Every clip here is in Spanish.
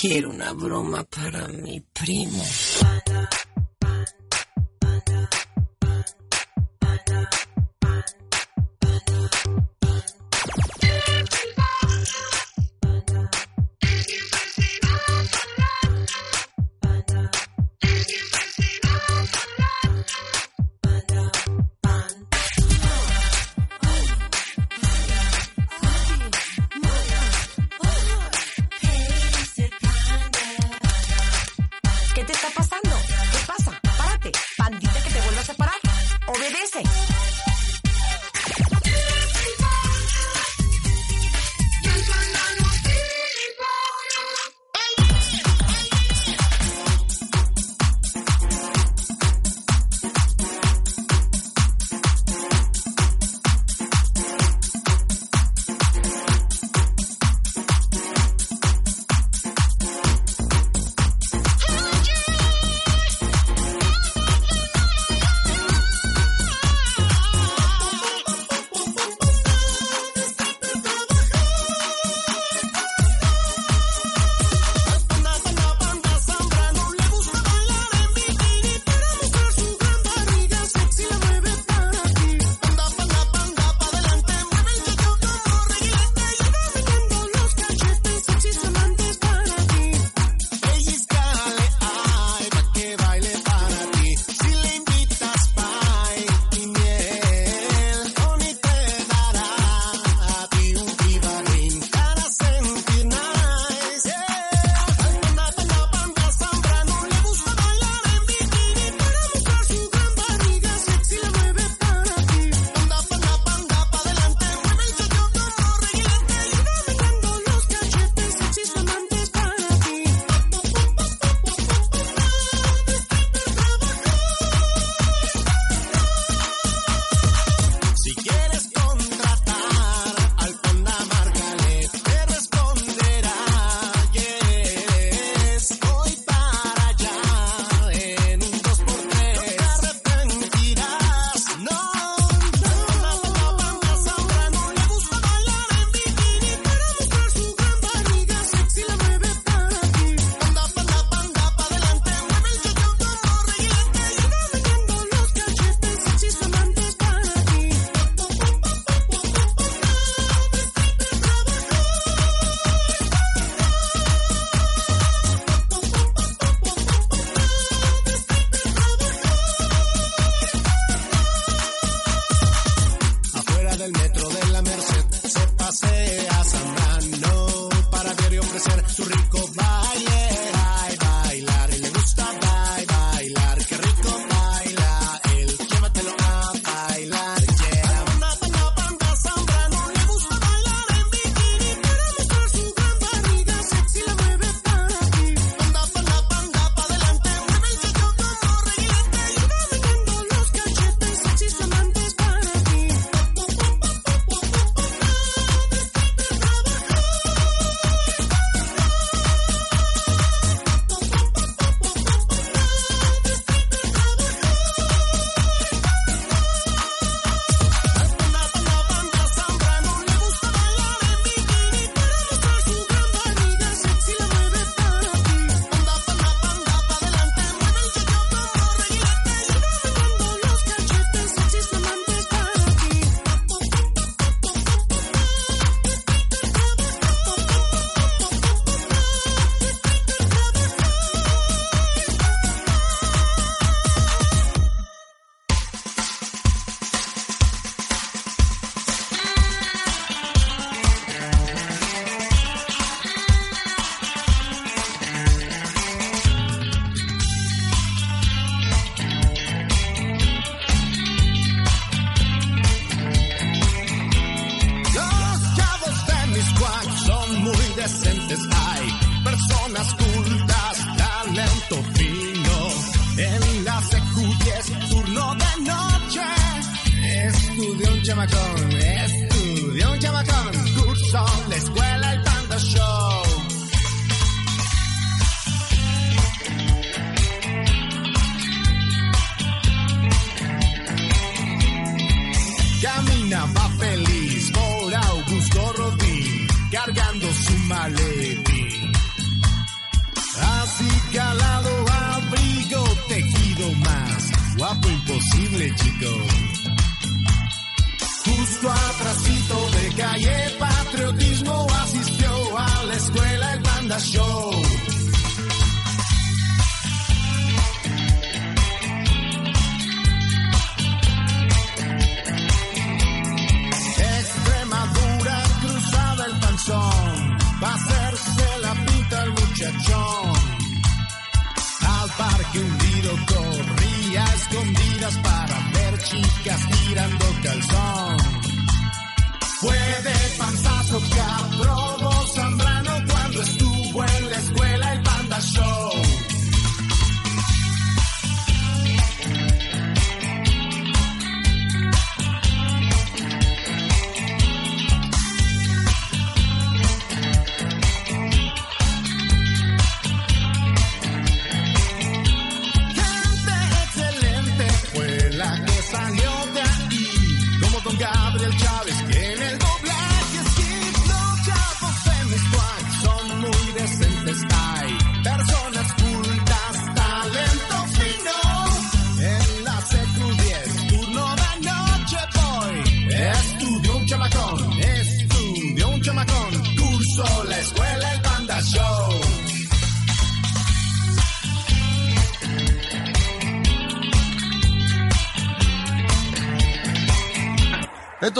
Quiero una broma para mi primo.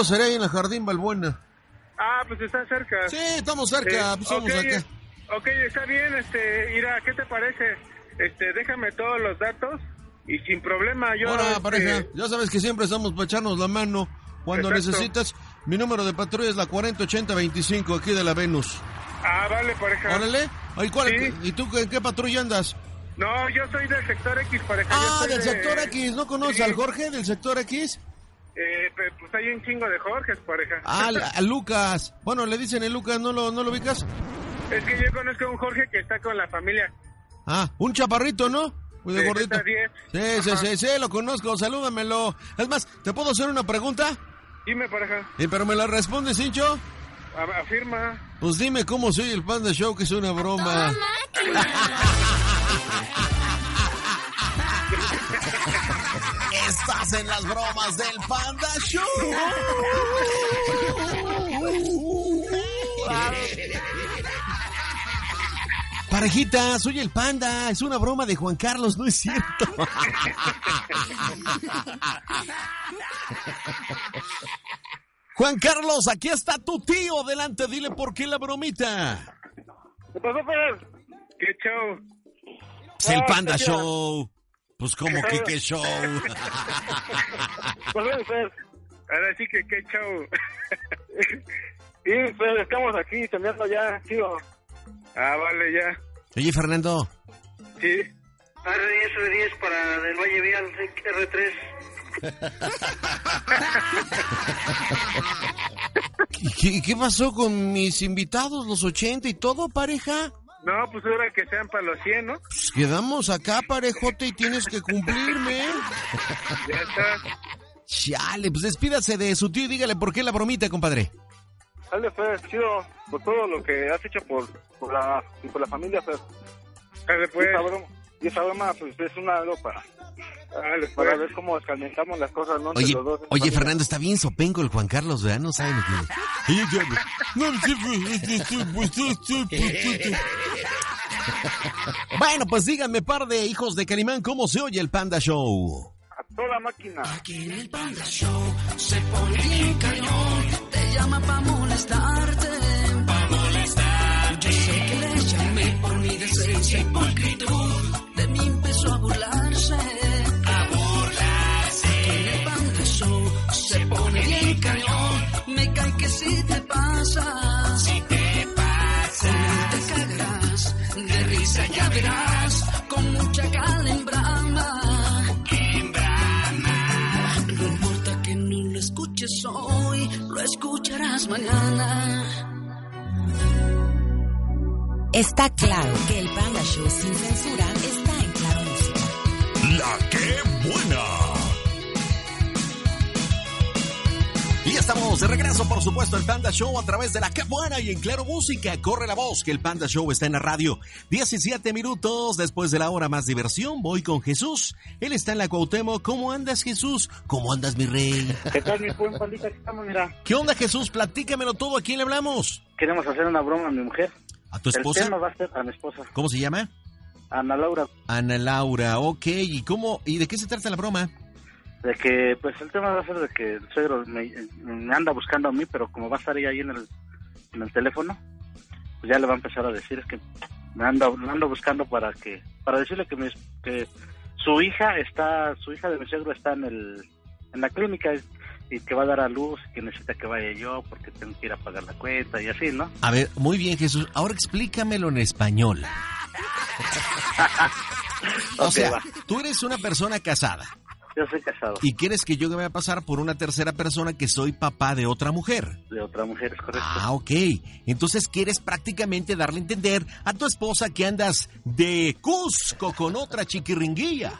Esto será ahí en el Jardín Balbuena. Ah, pues está cerca. Sí, estamos cerca, Eh, pues somos ok, acá. Ok, está bien, este, Ira, ¿qué te parece? Este, déjame todos los datos y sin problema yo... Hola, este, pareja. Ya sabes que siempre estamos para echarnos la mano. Cuando Exacto. necesitas, mi número de patrulla es la 408025 aquí de la Venus. Ah, vale, pareja. Órale. Ay, ¿cuál- Sí. ¿Y tú en qué patrulla andas? No, yo soy del sector X, pareja. Ah, del de- sector X. ¿No conoces Sí. al Jorge del sector X? Eh, pues hay un chingo de Jorges, pareja. Ah, la- a Lucas. Bueno, le dicen el Lucas, ¿no lo, ¿no lo ubicas? Es que yo conozco a un Jorge que está con la familia. Ah, un chaparrito, ¿no? Muy de gordito. Z10. Sí, sí, sí, sí, lo conozco, salúdamelo. Es más, ¿te puedo hacer una pregunta? Dime, pareja, Eh, pero me la respondes, hincho. afirma. Pues dime cómo soy el Panda Show, que es una broma. Estás en las bromas del Panda Show. Parejita, soy el panda. Es una broma de Juan Carlos, no es cierto. Juan Carlos, aquí está tu tío. Delante, dile por qué la bromita. ¿Qué pasó, Fer? ¿Qué show? Es el Panda. Show. Pues como que qué show. Pues, Fer. Ahora sí que qué show. sí, Fer, estamos aquí teniendo ya, tío. Ah, vale, ya. Oye, Fernando. Sí. R10, R10 para del Valle Vial R3. ¿Qué, qué pasó con mis invitados, los 80 y todo, pareja? No, pues ahora que sean para los 100, ¿no? Pues quedamos acá, parejote, y tienes que cumplirme. Ya está. Chale, pues despídase de su tío y dígale por qué la bromita, compadre. Dale, Fer, chido por todo lo que has hecho por, por, la, y por la familia, Fer. Dale, pues. Broma, y esa broma, pues, es una algo para, para ver cómo escarmentamos las cosas, ¿no? Oye, los dos, oye, familia. Fernando, está bien sopenco el Juan Carlos, ¿verdad? No saben lo que... Bueno, pues díganme, par de hijos de Calimán, ¿cómo se oye el Panda Show? A toda máquina. Aquí en el Panda Show se pone bien cañón. Te llama pa' molestarte. Pa' molestar. Yo sé que le llamé por mi decencia y pulcritud. De mí empezó a burlarse. A burlarse. En el Panda Show se pone bien cañón. Me cae que si te pasa. Si te pasa. Te cagarás. De risa ya verás. Con mucha calembrama. No importa que no lo escuches hoy, lo escucharás mañana. Está claro que el Panda Show sin censura en Música. La que buena. Y estamos de regreso, por supuesto, el Panda Show a través de la que buena y en Claro Música. Corre la voz que el Panda Show está en la radio. 17 minutos después de la hora más diversión, voy con Jesús. Él está en la Cuauhtémoc. ¿Cómo andas, Jesús? ¿Cómo andas, mi rey? ¿Qué tal, mi buen pandita? estamos, mira. ¿Qué onda, Jesús? Platícamelo todo. ¿A quién le hablamos? Queremos hacer una broma a mi mujer. ¿A tu El esposa? tema va a ser a mi esposa, ¿Cómo se llama? Ana Laura, Ana Laura, ok. ¿Y cómo? ¿Y de qué se trata la broma? de que, pues el tema va a ser de que el suegro me, me anda buscando a mí, pero como va a estar ella ahí en el, en el teléfono, pues ya le va a empezar a decir, es que me anda, me anda buscando para que, para decirle que, mi- que su hija está, su hija de mi suegro está en el, en la clínica y que va a dar a luz, que necesita que vaya yo porque tengo que ir a pagar la cuenta y así, ¿no? A ver, muy bien, Jesús. Ahora explícamelo en español. o sea, tú eres una persona casada Yo soy casado y quieres que yo me vaya a pasar por una tercera persona que soy papá de otra mujer. de otra mujer, es correcto. Ah, ok. Entonces quieres prácticamente darle a entender a tu esposa que andas de Cusco con otra chiquiringuilla.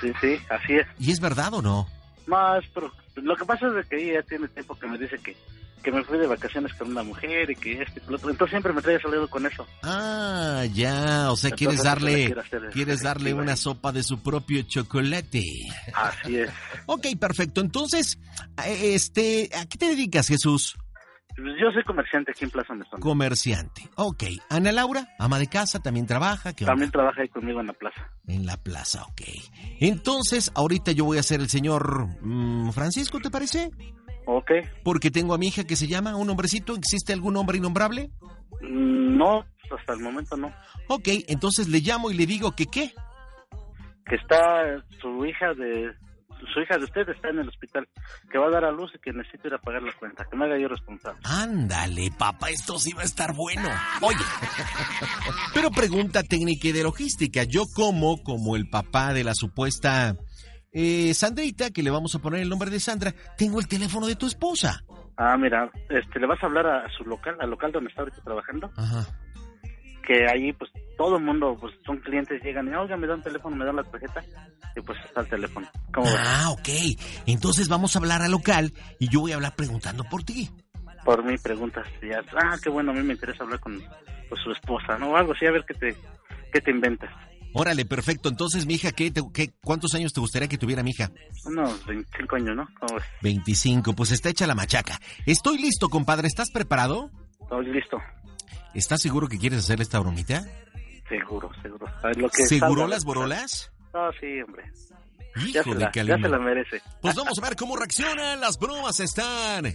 Sí, sí, así es. ¿Y es verdad o no? Más, pero lo que pasa es que ella tiene tiempo que me dice que, que me fui de vacaciones con una mujer y que este y que lo otro. Entonces siempre me trae salido con eso. Ah, ya. O sea, Entonces, quieres darle, quieres darle una sopa de su propio chocolate. Así es. Ok, perfecto. Entonces, este, ¿a qué te dedicas, Jesús? Pues Yo soy comerciante aquí en Plaza Mesón. Comerciante. Ok. Ana Laura, ama de casa, también trabaja. También trabaja ahí conmigo en la plaza. En la plaza, ok. Entonces, ahorita yo voy a ser el señor mm, Francisco, ¿te parece? Ok. Porque tengo a mi hija que se llama, un hombrecito. ¿Existe algún hombre innombrable? Mm, No, hasta el momento no. Ok, entonces le llamo y le digo que qué. Que está su hija de... Su hija de usted está en el hospital, que va a dar a luz y que necesito ir a pagar la cuenta, que me haga yo responsable. Ándale, papá, esto sí va a estar bueno. Oye, pero pregunta técnica y de logística. Yo como, como el papá de la supuesta eh, Sandrita, que le vamos a poner el nombre de Sandra, tengo el teléfono de tu esposa. Ah, mira, este, le vas a hablar a su local, al local donde está ahorita trabajando, Ajá. que ahí pues todo el mundo, pues son clientes, llegan y, oiga, me dan teléfono, me dan la tarjeta, y pues está el teléfono. ¿Cómo ves? Ah, ok. Entonces vamos a hablar al local y yo voy a hablar preguntando por ti. Por mí preguntas, ya, ah, qué bueno, a mí me interesa hablar con pues, su esposa, ¿no? O algo así, a ver qué te, qué te inventas. Órale, perfecto. Entonces, mi hija, ¿qué, te- qué- ¿cuántos años te gustaría que tuviera mi hija? Unos 25 años, ¿no? ¿Cómo ves? 25. Pues está hecha la machaca. Estoy listo, compadre. ¿Estás preparado? Estoy listo. ¿Estás seguro que quieres hacerle esta bromita? Seguro, seguro. Lo que ¿Seguro las borolas? No, sí, hombre. Ya Hijo de la, ya se la merece. Pues vamos a ver cómo reaccionan. Las bromas están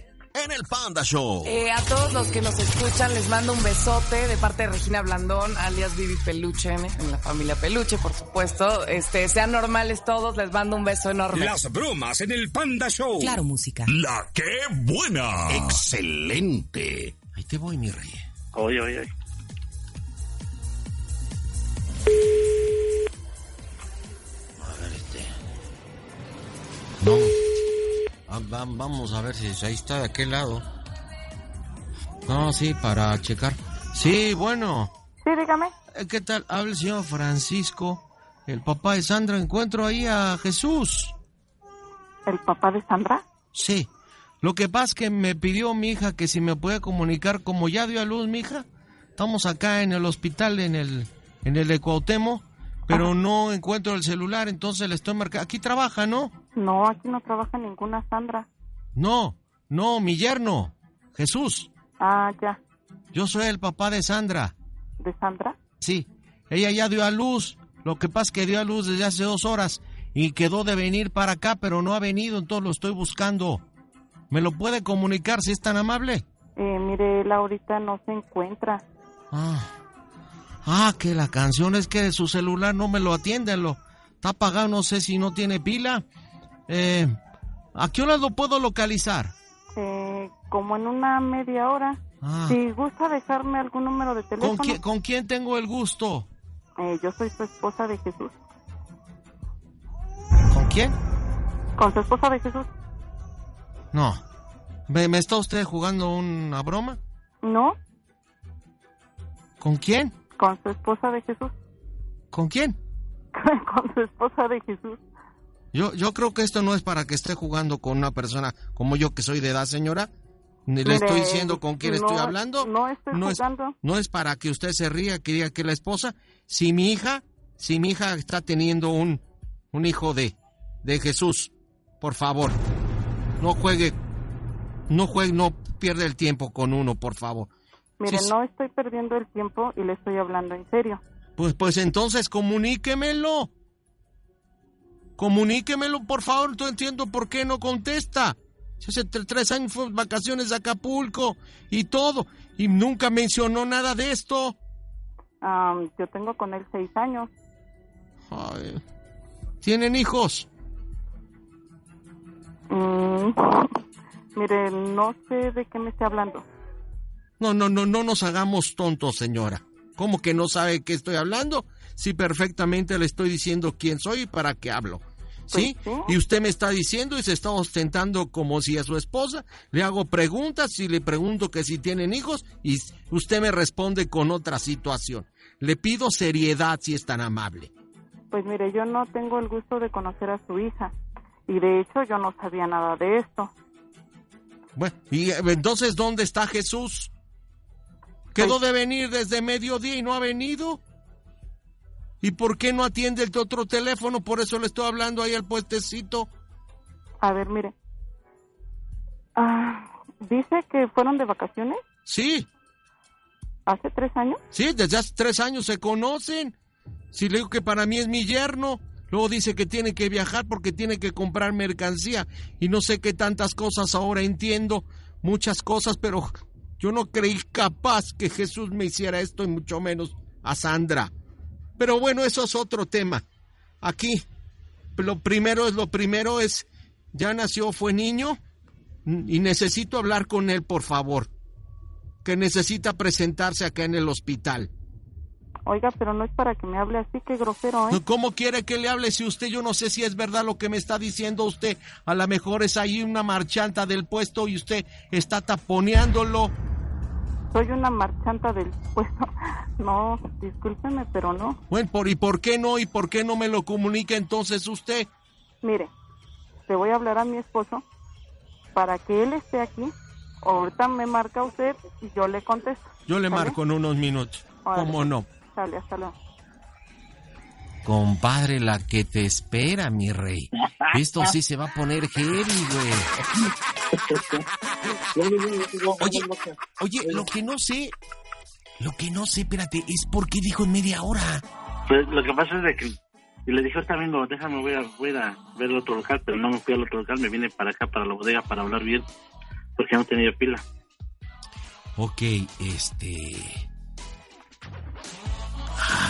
en el Panda Show. Eh, a todos los que nos escuchan les mando un besote de parte de Regina Blandón, alias Vivi Peluche, en en la familia Peluche, por supuesto. Este, sean normales todos, les mando un beso enorme. Las bromas en el Panda Show. Claro Música. La que buena. Excelente. Ahí te voy, mi rey. Oye, oye, oye. A ver, este. No. Va- vamos a ver si ahí está de aquel lado. No, sí, para checar. Sí, bueno. Sí, dígame. Eh, ¿Qué tal? Habla el señor Francisco, el papá de Sandra. Encuentro ahí a Jesús. ¿El papá de Sandra? Sí. Lo que pasa es que me pidió mi hija que si me puede comunicar, como ya dio a luz mi hija. Estamos acá en el hospital, en el, en el de Cuauhtémoc, pero no encuentro el celular, entonces le estoy marcando. Aquí trabaja, ¿no? No, aquí no trabaja ninguna Sandra. No, no, mi yerno, Jesús. Ah, ya. Yo soy el papá de Sandra. ¿De Sandra? Sí, ella ya dio a luz. Lo que pasa es que dio a luz desde hace dos horas y quedó de venir para acá, pero no ha venido, entonces lo estoy buscando. ¿Me lo puede comunicar si es tan amable? Eh, mire, él ahorita no se encuentra. Ah, ah, que la canción es que de su celular no me lo atienden, lo está apagado, no sé si no tiene pila. Eh, ¿A qué hora lo puedo localizar? Eh, como en una media hora. Ah. Si gusta dejarme algún número de teléfono. ¿Con quién, ¿Con quién tengo el gusto? Eh, yo soy su esposa de Jesús. ¿Con quién? ¿Con su esposa de Jesús? No. ¿Me, me está usted jugando una broma? No, ¿Con quién? con su esposa de Jesús. ¿Con quién? con su esposa de Jesús. Yo, yo creo que esto no es para que esté jugando con una persona como yo que soy de edad, señora. Ni le estoy diciendo con quién estoy no- hablando. no estoy es, no es para que usted se ría, que diga que la esposa. Si mi hija, si mi hija está teniendo un, un hijo de, de Jesús, por favor, no juegue, no juegue, no pierda el tiempo con uno, por favor. Mire, Sí, no estoy perdiendo el tiempo y le estoy hablando en serio. Pues, pues entonces comuníquemelo. Comuníquemelo, por favor. No entiendo por qué no contesta. Hace tre- tres años fue vacaciones a Acapulco y todo. Y nunca mencionó nada de esto. Yo tengo con él seis años. Ay. ¿Tienen hijos? Mm, mire, no sé de qué me está hablando. No, no, no, no nos hagamos tontos, señora. ¿Cómo que no sabe qué estoy hablando? Sí, perfectamente le estoy diciendo quién soy y para qué hablo. ¿Sí? Pues Y usted me está diciendo y se está ostentando como si a su esposa le hago preguntas y le pregunto que si tienen hijos y usted me responde con otra situación. Le pido seriedad si es tan amable. Pues mire, yo no tengo el gusto de conocer a su hija. Y de hecho yo no sabía nada de esto. Bueno, y eh, entonces, ¿dónde está Jesús? ¿Quedó de venir desde mediodía y no ha venido? ¿Y por qué no atiende el otro teléfono? Por eso le estoy hablando ahí al puestecito. A ver, mire. Ah, Dice que fueron de vacaciones Sí, hace tres años. sí, desde hace tres años se conocen. Si le digo que para mí es mi yerno, luego dice que tiene que viajar porque tiene que comprar mercancía. Y no sé qué tantas cosas ahora entiendo, muchas cosas, pero yo no creí capaz que Jesús me hiciera esto y mucho menos a Sandra. Pero bueno, eso es otro tema. Aquí, lo primero es lo primero es, ya nació, fue niño, y necesito hablar con él, por favor. Que necesita presentarse acá en el hospital. Oiga, pero no es para que me hable así, qué grosero, ¿eh? ¿Cómo quiere que le hable si usted, yo no sé si es verdad lo que me está diciendo usted? A lo mejor es ahí una marchanta del puesto y usted está taponeándolo. Soy una marchanta del puesto. No, discúlpeme, pero no. Bueno, por, ¿y por qué no? ¿Y por qué no me lo comunica entonces usted? Mire, le voy a hablar a mi esposo para que él esté aquí. Ahorita me marca usted y yo le contesto. Yo le ¿Sale? marco en unos minutos. Órale. ¿Cómo no? Sale, hasta luego. Compadre, la que te espera, mi rey. Esto sí se va a poner heavy, güey. Oye, oye, lo que no sé, lo que no sé, espérate, es por qué dijo en media hora. Pues lo que pasa es de que y le dije ahorita mismo, déjame, voy a, voy a ver el otro local, pero no me fui al otro local, me vine para acá, para la bodega, para hablar bien, porque no tenía pila. Ok, este...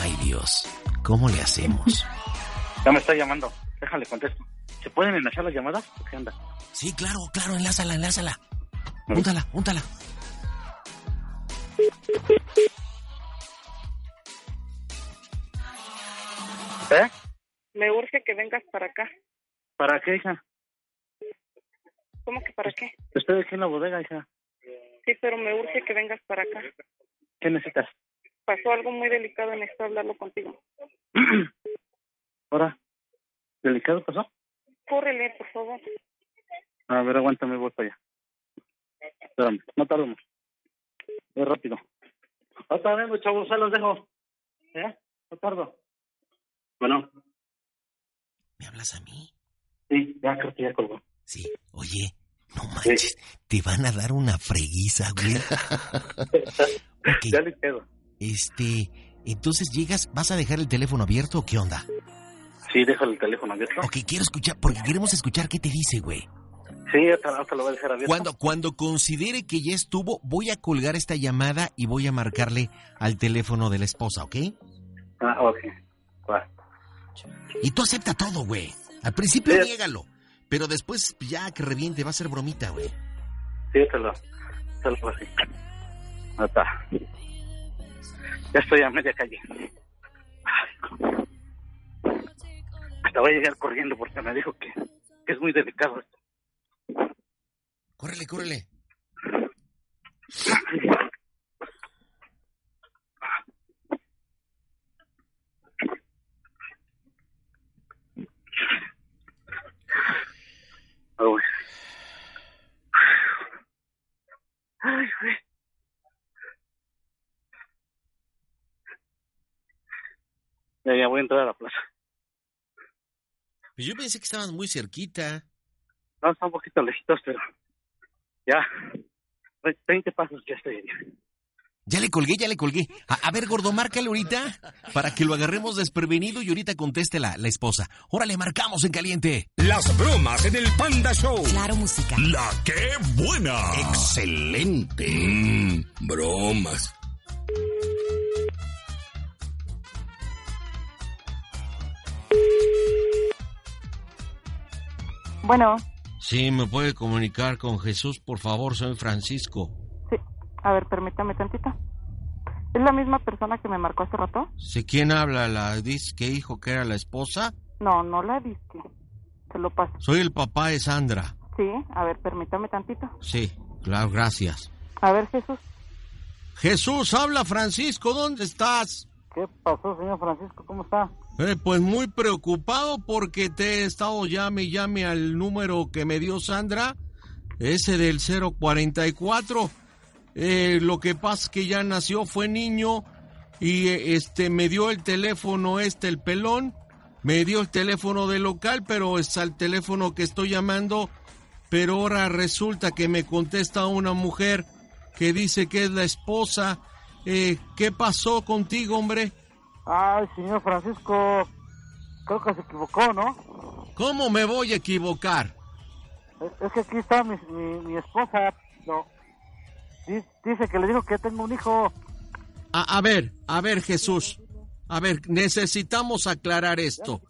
Ay, Dios, ¿cómo le hacemos? Ya me está llamando, déjale contesto. ¿Se pueden enlazar las llamadas? ¿Qué anda? Sí, claro, claro, enlázala, enlázala. Úntala, úntala. ¿Eh? Me urge que vengas para acá. ¿Para qué, hija? ¿Cómo que para qué? Estoy aquí en la bodega, hija. Sí, pero me urge que vengas para acá. ¿Qué necesitas? Pasó algo muy delicado y necesito hablarlo contigo. Ahora, ¿delicado pasó? Córrele, por favor. A ver, aguántame, voy para allá. Espérame, no tardemos. Voy rápido. Hasta vengo, chavos, se los dejo. ¿Eh? No tardo. Bueno, ¿Me hablas a mí? sí, ya creo que ya colgó. Sí. Oye, no manches, te van a dar una freguiza, güey. Ok, Ya le quedo. Este, entonces llegas, ¿vas a dejar el teléfono abierto o qué onda? Sí, déjale el teléfono abierto. Ok, quiero escuchar, porque queremos escuchar qué te dice, güey. Sí, hasta, hasta lo voy a dejar abierto. Cuando, cuando considere que ya estuvo, voy a colgar esta llamada y voy a marcarle al teléfono de la esposa, ¿ok? Ah, ok. Va. Y tú acepta todo, güey. Al principio Sí. niégalo, pero después ya que reviente va a ser bromita, güey. Sí, te lo, te lo así. Ahí está. Ya estoy a media calle. Ay, hasta voy a llegar corriendo porque me dijo que, es muy delicado esto. Córrele, córrele. Ay, güey. Ya voy a entrar a la plaza. Pues yo pensé que estabas muy cerquita. No, está un poquito lejitos, pero ya. 20 pasos ya estoy. Ya le colgué, ya le colgué. A, a ver, gordo, márcale ahorita para que lo agarremos desprevenido y ahorita conteste la, la esposa. Órale, marcamos en caliente. Las bromas en el Panda Show. Claro, música. La que buena. Excelente. Mm, bromas. Bueno, Sí, me puede comunicar con Jesús, por favor, soy Francisco. sí. A ver, permítame tantito. ¿Es la misma persona que me marcó hace rato? ¿Sí, ¿Quién habla? ¿La dice que dijo que era la esposa? No, no la disque. Se lo paso. Soy el papá de Sandra. Sí, a ver, permítame tantito. Sí, claro, gracias. A ver, Jesús. Jesús, habla Francisco, ¿dónde estás? ¿Qué pasó, señor Francisco? ¿Cómo está? Eh, pues muy preocupado porque te he estado llame y llame al número que me dio Sandra, ese del 044. Eh, lo que pasa es que ya nació, fue niño y eh, este me dio el teléfono este el pelón, me dio el teléfono del local, pero es al teléfono que estoy llamando, pero ahora resulta que me contesta una mujer que dice que es la esposa. Eh, ¿Qué pasó contigo, hombre? Ay, señor Francisco, creo que se equivocó, ¿no? ¿Cómo me voy a equivocar? Es, es que aquí está mi, mi, mi esposa, no. Di- Dice que le dijo que tengo un hijo. A, a ver, a ver, Jesús. A ver, necesitamos aclarar esto.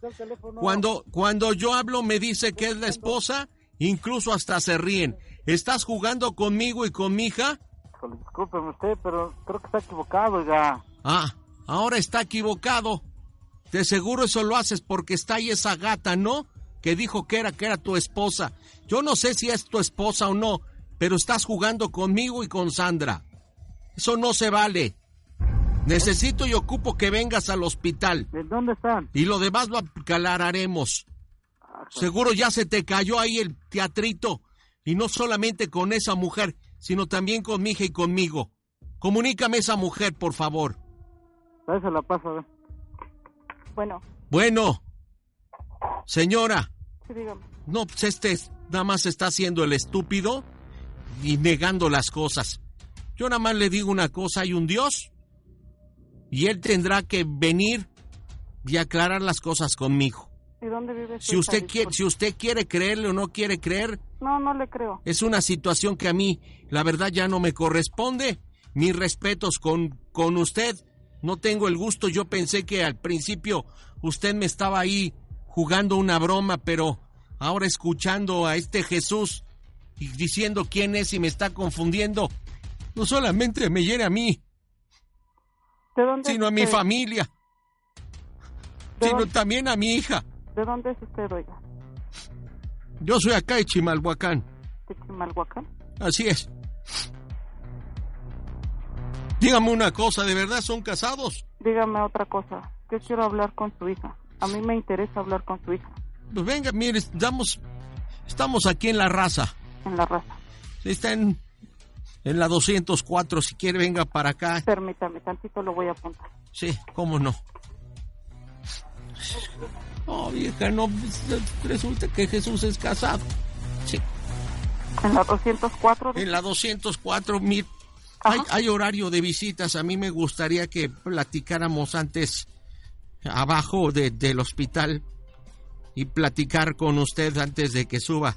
Cuando, cuando yo hablo me dice que es la esposa, incluso hasta se ríen. ¿Estás jugando conmigo y con mi hija? Discúlpeme usted, pero creo que está equivocado, oiga. Ah, ahora está equivocado. De seguro eso lo haces porque está ahí esa gata, ¿no? Que dijo que era que era tu esposa. Yo no sé si es tu esposa o no, pero estás jugando conmigo y con Sandra. Eso no se vale. Necesito y ocupo que vengas al hospital. ¿En dónde están? Y lo demás lo aclararemos. Seguro ya se te cayó ahí el teatrito. Y no solamente con esa mujer, sino también con mi hija y conmigo. Comunícame esa mujer, por favor. A eso la paso, a ver. Bueno, Bueno, señora, sí, dígame. no, pues este es- nada más está haciendo el estúpido y negando las cosas. Yo nada más le digo una cosa, hay un Dios y Él tendrá que venir y aclarar las cosas conmigo. ¿Y dónde vive Si usted, quiere, si usted quiere creerle o no quiere creer, No, no le creo. es una situación que a mí, la verdad, ya no me corresponde. Mis respetos con, con usted. No tengo el gusto. Yo pensé que al principio usted me estaba ahí jugando una broma, pero ahora escuchando a este Jesús y diciendo quién es y me está confundiendo, no solamente me hiere a mí, ¿De dónde sino a mi familia, ¿De sino dónde? también a mi hija. ¿De dónde es usted, oiga? Yo soy acá de Chimalhuacán. ¿De Chimalhuacán? Así es. Dígame una cosa, ¿de verdad son casados? Dígame otra cosa. Yo quiero hablar con su hija. A mí me interesa hablar con su hija. Pues venga, mire, estamos, estamos aquí en la raza. En la raza. Está en, en la 204, si quiere venga para acá. Permítame, tantito lo voy a apuntar. Sí, cómo no. Oh, vieja, no, resulta que Jesús es casado. Sí, En la 204. en la 204, mil. Hay, hay horario de visitas. A mí me gustaría que platicáramos antes abajo de- del hospital y platicar con usted antes de que suba.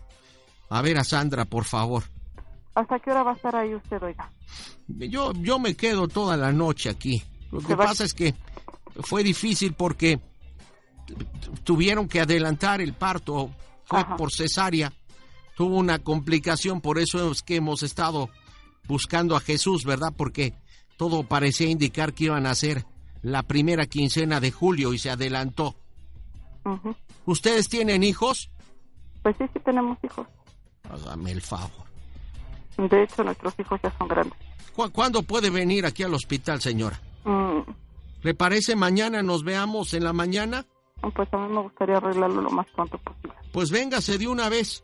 A ver a Sandra, por favor. ¿Hasta qué hora va a estar ahí usted, oiga? Yo, yo me quedo toda la noche aquí. Lo que pasa es que fue difícil porque tuvieron que adelantar el parto. Fue Ajá. por cesárea. Tuvo una complicación, por eso es que hemos estado buscando a Jesús, ¿verdad? Porque todo parecía indicar que iban a ser la primera quincena de julio y se adelantó. ¿Ustedes tienen hijos? Pues sí, sí tenemos hijos. Hágame el favor. De hecho, nuestros hijos ya son grandes. ¿Cu- ¿Cuándo puede venir aquí al hospital, señora? Mm, ¿Le parece mañana nos veamos en la mañana? pues a mí me gustaría arreglarlo lo más pronto posible. Pues véngase de una vez.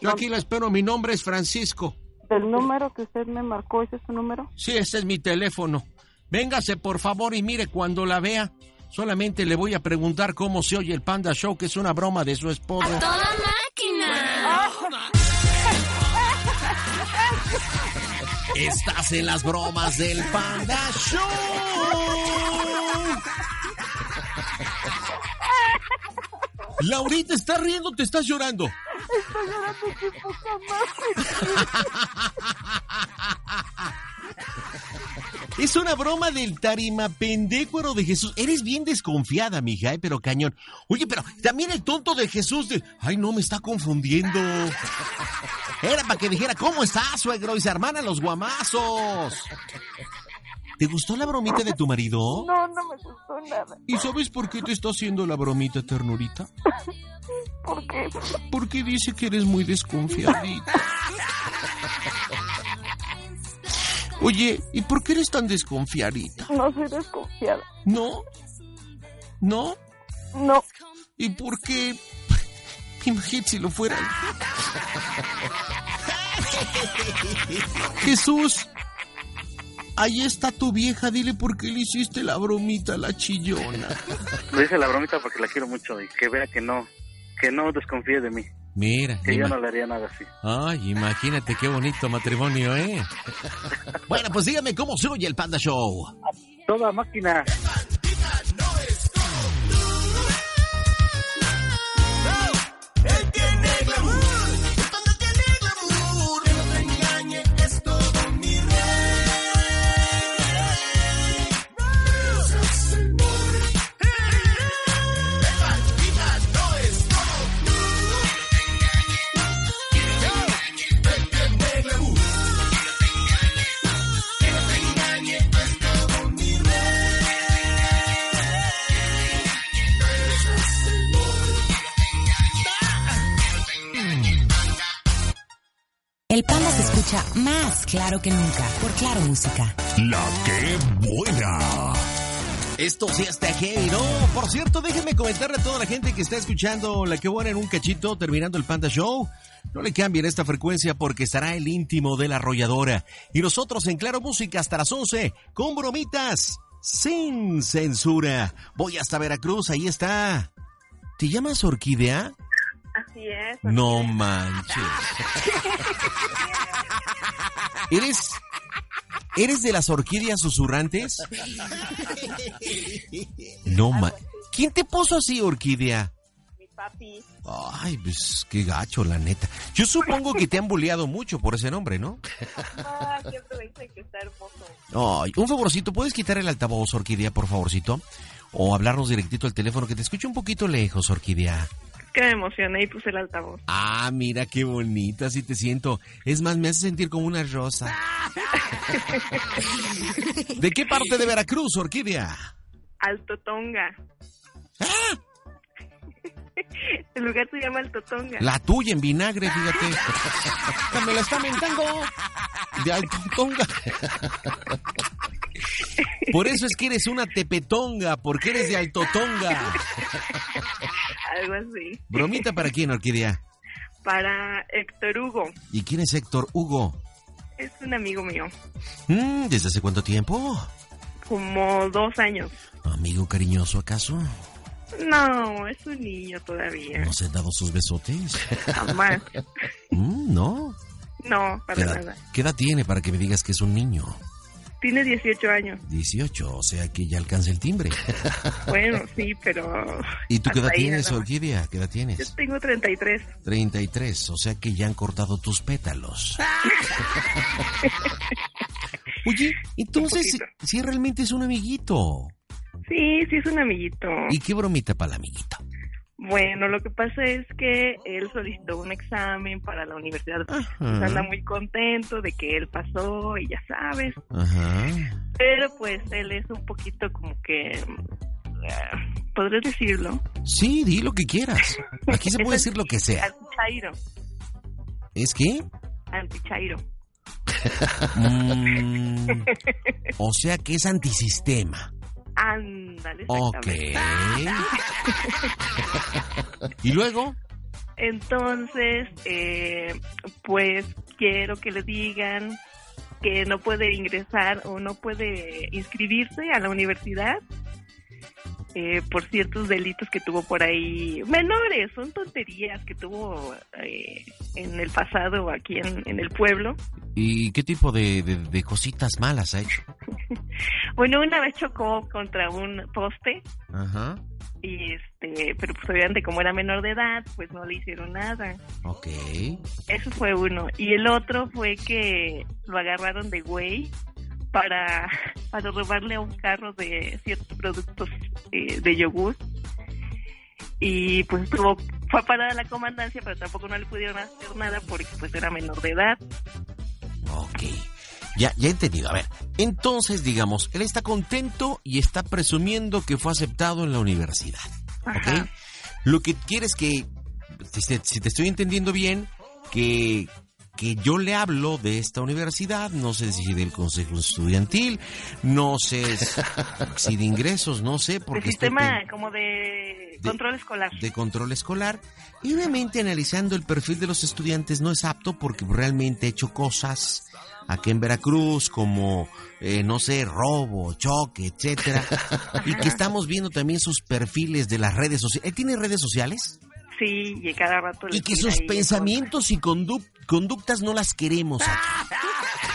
Yo aquí la espero. Mi nombre es Francisco. ¿Del número que usted me marcó, ese es su número? Sí, ese es mi teléfono. Véngase, por favor, y mire, cuando la vea, Solamente le voy a preguntar cómo se oye el Panda Show, que es una broma de su esposo. ¡A toda máquina! Estás en las bromas del Panda Show. Laurita, ¿estás riendo o te estás llorando? Estoy llorando, qué poca Es una broma del tarima pendécuaro de Jesús. Eres bien desconfiada, mija, ¿eh? pero cañón. Oye, pero también el tonto de Jesús de... Ay, no, me está confundiendo. Era para que dijera, ¿cómo estás, suegro? Y se hermana los guamazos. ¿Te gustó la bromita de tu marido? No, no me gustó nada. ¿Y sabes por qué te está haciendo la bromita, ternurita? ¿Por qué? Porque dice que eres muy desconfiadita. Oye, ¿y por qué eres tan desconfiadita? No soy desconfiada. ¿No? ¿No? No. ¿Y por qué? Imagínate si lo fueran. Jesús, ahí está tu vieja, dile por qué le hiciste la bromita a la chillona. Le hice la bromita porque la quiero mucho y que vea que no, que no desconfíe de mí. Mira. Que yo no le haría nada así. Ay, imagínate qué bonito matrimonio, ¿eh? bueno, pues dígame cómo se oye el Panda Show. Toda máquina. Escucha más claro que nunca por Claro Música. La que buena. Esto sí está heavy, ¿no? Por cierto, déjenme comentarle a toda la gente que está escuchando La Que Buena en un cachito terminando el Panda Show. No le cambien esta frecuencia porque estará el íntimo de la arrolladora. Y nosotros en Claro Música hasta las 11 con bromitas sin censura. Voy hasta Veracruz, ahí está. ¿Te llamas Orquídea? Así es. No manches. ¿Eres, ¿Eres de las orquídeas susurrantes? No ma... ¿Quién te puso así, orquídea? Mi papi. Ay, pues qué gacho, la neta. Yo supongo que te han bulleado mucho por ese nombre, ¿no? Ah, siempre me dicen que está hermoso. Ay, un favorcito, ¿puedes quitar el altavoz, Orquídea, por favorcito? O hablarnos directito al teléfono, que te escucho un poquito lejos, Orquídea. Que me emocioné y puse el altavoz. Ah, mira qué bonita, así te siento. Es más, me hace sentir como una rosa. ¿De qué parte de Veracruz, Orquídea? Alto Tonga. El lugar se llama Alto Tonga. La tuya en vinagre, fíjate. Me la está mentando. De Alto Tonga. Por eso es que eres una tepetonga, porque eres de Alto Tonga. Algo así. Bromita para quién, Orquídea. Para Héctor Hugo. ¿Y quién es Héctor Hugo? Es un amigo mío. Mm, ¿Desde hace cuánto tiempo? Como dos años. ¿Amigo cariñoso acaso? No, es un niño todavía. ¿No se han dado sus besotes? Jamás. Mm, no. No, ¿Qué para edad, nada. qué edad tiene para que me digas que es un niño? Tiene 18 años. 18, o sea que ya alcanza el timbre. Bueno, sí, pero... ¿Y tú qué edad tienes. Orquídea? ¿Qué edad Yo tienes? tengo 33. 33, o sea que ya han cortado tus pétalos. Oye, entonces, si, si realmente es un amiguito. Sí, sí es un amiguito. ¿Y qué bromita para el amiguito? Bueno, lo que pasa es que él solicitó un examen para la universidad. Pues anda muy contento de que él pasó y ya sabes. Ajá. Pero pues él es un poquito como que... eh, ¿Podrías decirlo? Sí, di lo que quieras. Aquí se puede decir lo que sea. Antichairo. ¿Es que? Antichairo. Mm, o sea que es antisistema. Ándale. Ok. ¿Y luego? Entonces, eh, pues quiero que le digan que no puede ingresar o no puede inscribirse a la universidad eh, por ciertos delitos que tuvo por ahí, menores, son tonterías que tuvo eh, en el pasado aquí en, en, el pueblo. ¿Y qué tipo de, de, de cositas malas ha hecho? bueno, una vez chocó contra un poste. Ajá y este pero pues obviamente como era menor de edad pues no le hicieron nada Ok. eso fue uno y el otro fue que lo agarraron de güey para para robarle a un carro de ciertos productos eh, de yogur y pues tuvo fue a parar a la comandancia pero tampoco no le pudieron hacer nada porque pues era menor de edad Ok. Ya, ya he entendido. A ver, entonces, digamos, él está contento y está presumiendo que fue aceptado en la universidad. Ajá. ¿Ok? Lo que quiere es que, si, si te estoy entendiendo bien, que, que yo le hablo de esta universidad, no sé si del consejo estudiantil, no sé si de ingresos, no sé, porque... de sistema como de, de control escolar. De control escolar. Y obviamente analizando el perfil de los estudiantes no es apto porque realmente he hecho cosas aquí en Veracruz como, eh, no sé, robo, choque, etcétera. y que estamos viendo también sus perfiles de las redes sociales. ¿Él tiene redes sociales? Sí, y cada rato... Y que sus pensamientos y condu conductas no las queremos aquí.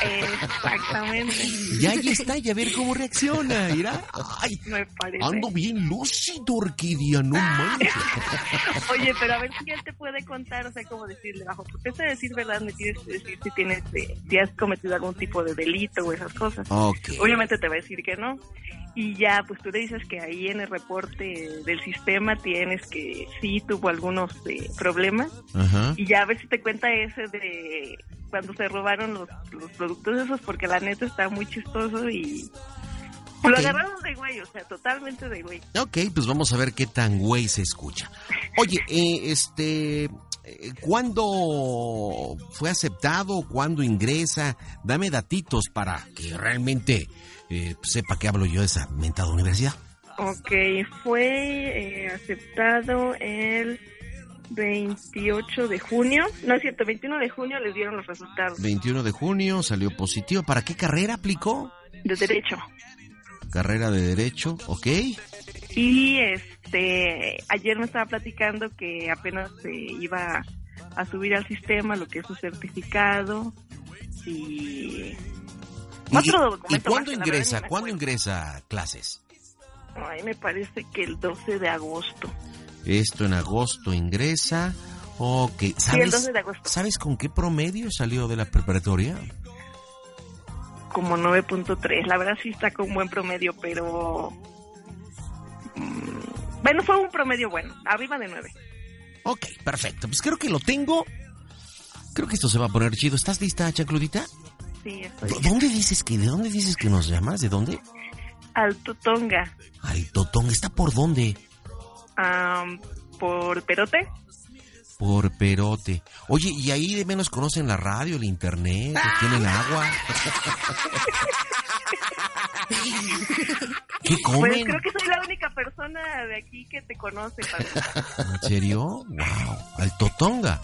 Exactamente. Y ahí está, y a ver cómo reacciona, mira. Ay, Me parece. ando bien lúcido, Orquídea, no manches. Oye, pero a ver si él te puede contar, o sea, cómo decirle bajo protesta de decir verdad, me tienes que decir si tienes, eh, si has cometido algún tipo de delito o esas cosas. Ok. Obviamente te va a decir que no. Y ya, pues tú le dices que ahí en el reporte del sistema tienes que sí tuvo algunos eh, problemas. Ajá. Y ya a ver si te cuenta ese de cuando se robaron los, los productos esos, porque la neta está muy chistoso y lo agarraron de güey, o sea, totalmente de güey. Ok, pues vamos a ver qué tan güey se escucha. Oye, eh, este, eh, ¿cuándo fue aceptado? ¿Cuándo ingresa? Dame datitos para que realmente eh, sepa que hablo yo de esa mentada universidad. Ok, fue eh, aceptado el 28 de junio. No es cierto, 21 de junio les dieron los resultados 21 de junio salió positivo. ¿Para qué carrera aplicó? de derecho. Carrera de Derecho, ok. Y este, ayer me estaba platicando que apenas se iba a subir al sistema lo que es su certificado y ¿Y, cuándo verdad ingresa? ¿Cuándo ingresa a clases? Ay, me parece que el 12 de agosto. Esto en agosto ingresa. Ok. Sí, el ¿Sabes, 12 de agosto. ¿Sabes con qué promedio salió de la preparatoria? Como 9.3. La verdad sí está con buen promedio, pero... mm, Bueno, fue un promedio bueno, arriba de 9. Ok, perfecto. Pues creo que lo tengo. Creo que esto se va a poner chido. ¿Estás lista, Chancludita? Sí, estoy. ¿De dónde dices que, de dónde dices que nos llamas? ¿De dónde? Alto Tonga. Alto Tonga. ¿Está por dónde? am, por Perote. Por Perote. Oye, ¿y ahí de menos conocen la radio, el internet, tienen agua? ¿Qué Pues comen? creo que soy la única persona de aquí que te conoce, Pablo. ¿En serio? Wow. Alto Tonga.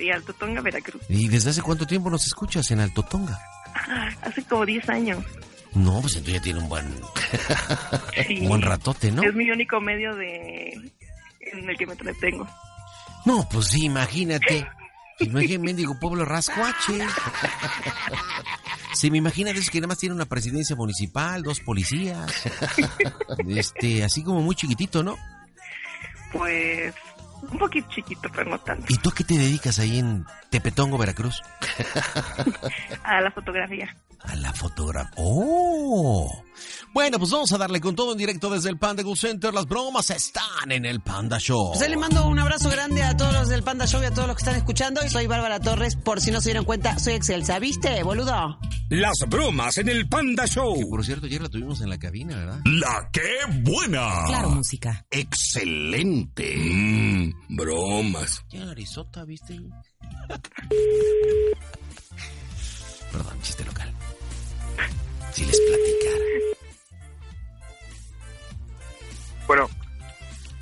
Sí, Alto Tonga, Veracruz. ¿Y desde hace cuánto tiempo nos escuchas en Alto Tonga? Hace como 10 años. No, pues entonces ya tiene un buen, Sí. un buen ratote, ¿no? Es mi único medio de en el que me entretengo. No, pues sí, imagínate. Imagínate, mendigo pueblo rascuache. Se me imagina de esos que nada más tiene una presidencia municipal, dos policías. Este, así como muy chiquitito, ¿no? Pues un poquito chiquito, pero no tanto. ¿Y tú a qué te dedicas ahí en Tepetongo, Veracruz? A la fotografía. A la fotografía. ¡Oh! Bueno, pues vamos a darle con todo en directo desde el Panda Go Center. Las bromas están en el Panda Show. Pues le mando un abrazo grande a todos los del Panda Show y a todos los que están escuchando. Soy Bárbara Torres, por si no se dieron cuenta, soy Excelsa, ¿viste, boludo? Las bromas en el Panda Show. Que por cierto, ayer la tuvimos en la cabina, ¿verdad? La que buena. Claro, música. Excelente. Mm, bromas. Ya, Arizota, ¿viste? Perdón, chiste local. Si les platicara. Bueno,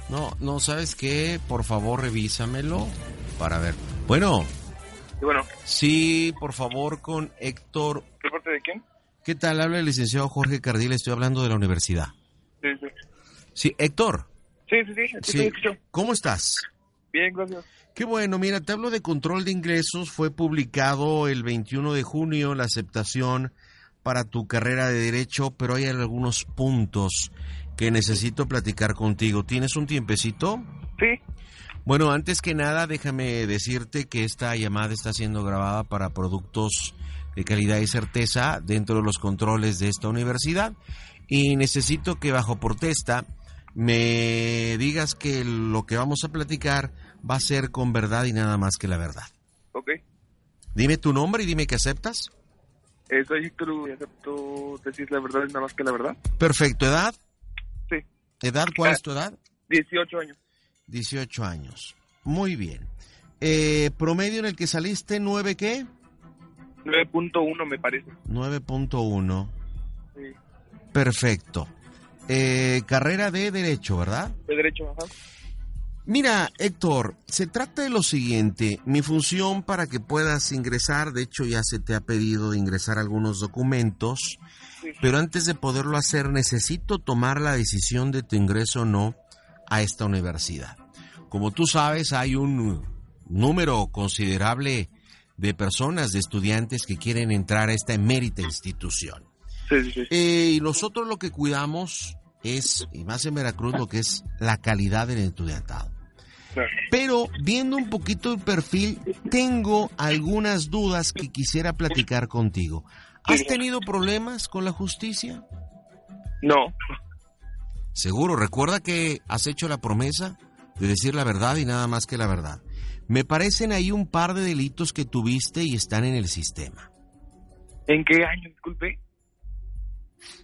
No, no, ¿sabes qué? Por favor, revísamelo para ver. Bueno, y bueno, sí, por favor, con Héctor. ¿de parte de quién? ¿Qué tal? Habla el licenciado Jorge Cardil, estoy hablando de la universidad. Sí, sí. Sí, Héctor. Sí, sí, sí. Sí. ¿Cómo estás? Bien, gracias. Qué bueno, mira, te hablo de control de ingresos. Fue publicado el 21 de junio la aceptación para tu carrera de derecho, pero hay algunos puntos que necesito platicar contigo. ¿Tienes un tiempecito? Sí. Bueno, antes que nada, déjame decirte que esta llamada está siendo grabada para productos de calidad y certeza dentro de los controles de esta universidad y necesito que bajo protesta me digas que lo que vamos a platicar va a ser con verdad y nada más que la verdad. Ok. Dime tu nombre y dime que aceptas. Eh, soy Héctor y acepto decir la verdad y nada más que la verdad. Perfecto, ¿edad? Sí. ¿Edad? ¿Cuál es tu edad? 18 años. 18 años. Muy bien. Eh, promedio en el que saliste, ¿9 qué? 9.1 me parece. 9.1. Sí. Perfecto. Eh, carrera de derecho, ¿verdad? De derecho, ajá. Mira, Héctor, se trata de lo siguiente. Mi función para que puedas ingresar, de hecho ya se te ha pedido de ingresar algunos documentos, pero antes de poderlo hacer necesito tomar la decisión de tu ingreso o no a esta universidad. Como tú sabes, hay un número considerable de personas, de estudiantes que quieren entrar a esta emérita institución. Sí, sí, sí. Eh, y nosotros lo que cuidamos es, y más en Veracruz, lo que es la calidad del estudiantado. Pero viendo un poquito el perfil, tengo algunas dudas que quisiera platicar contigo. ¿Has tenido problemas con la justicia? No. Seguro, recuerda que has hecho la promesa de decir la verdad y nada más que la verdad. Me parecen ahí un par de delitos que tuviste y están en el sistema. ¿En qué año? Disculpe.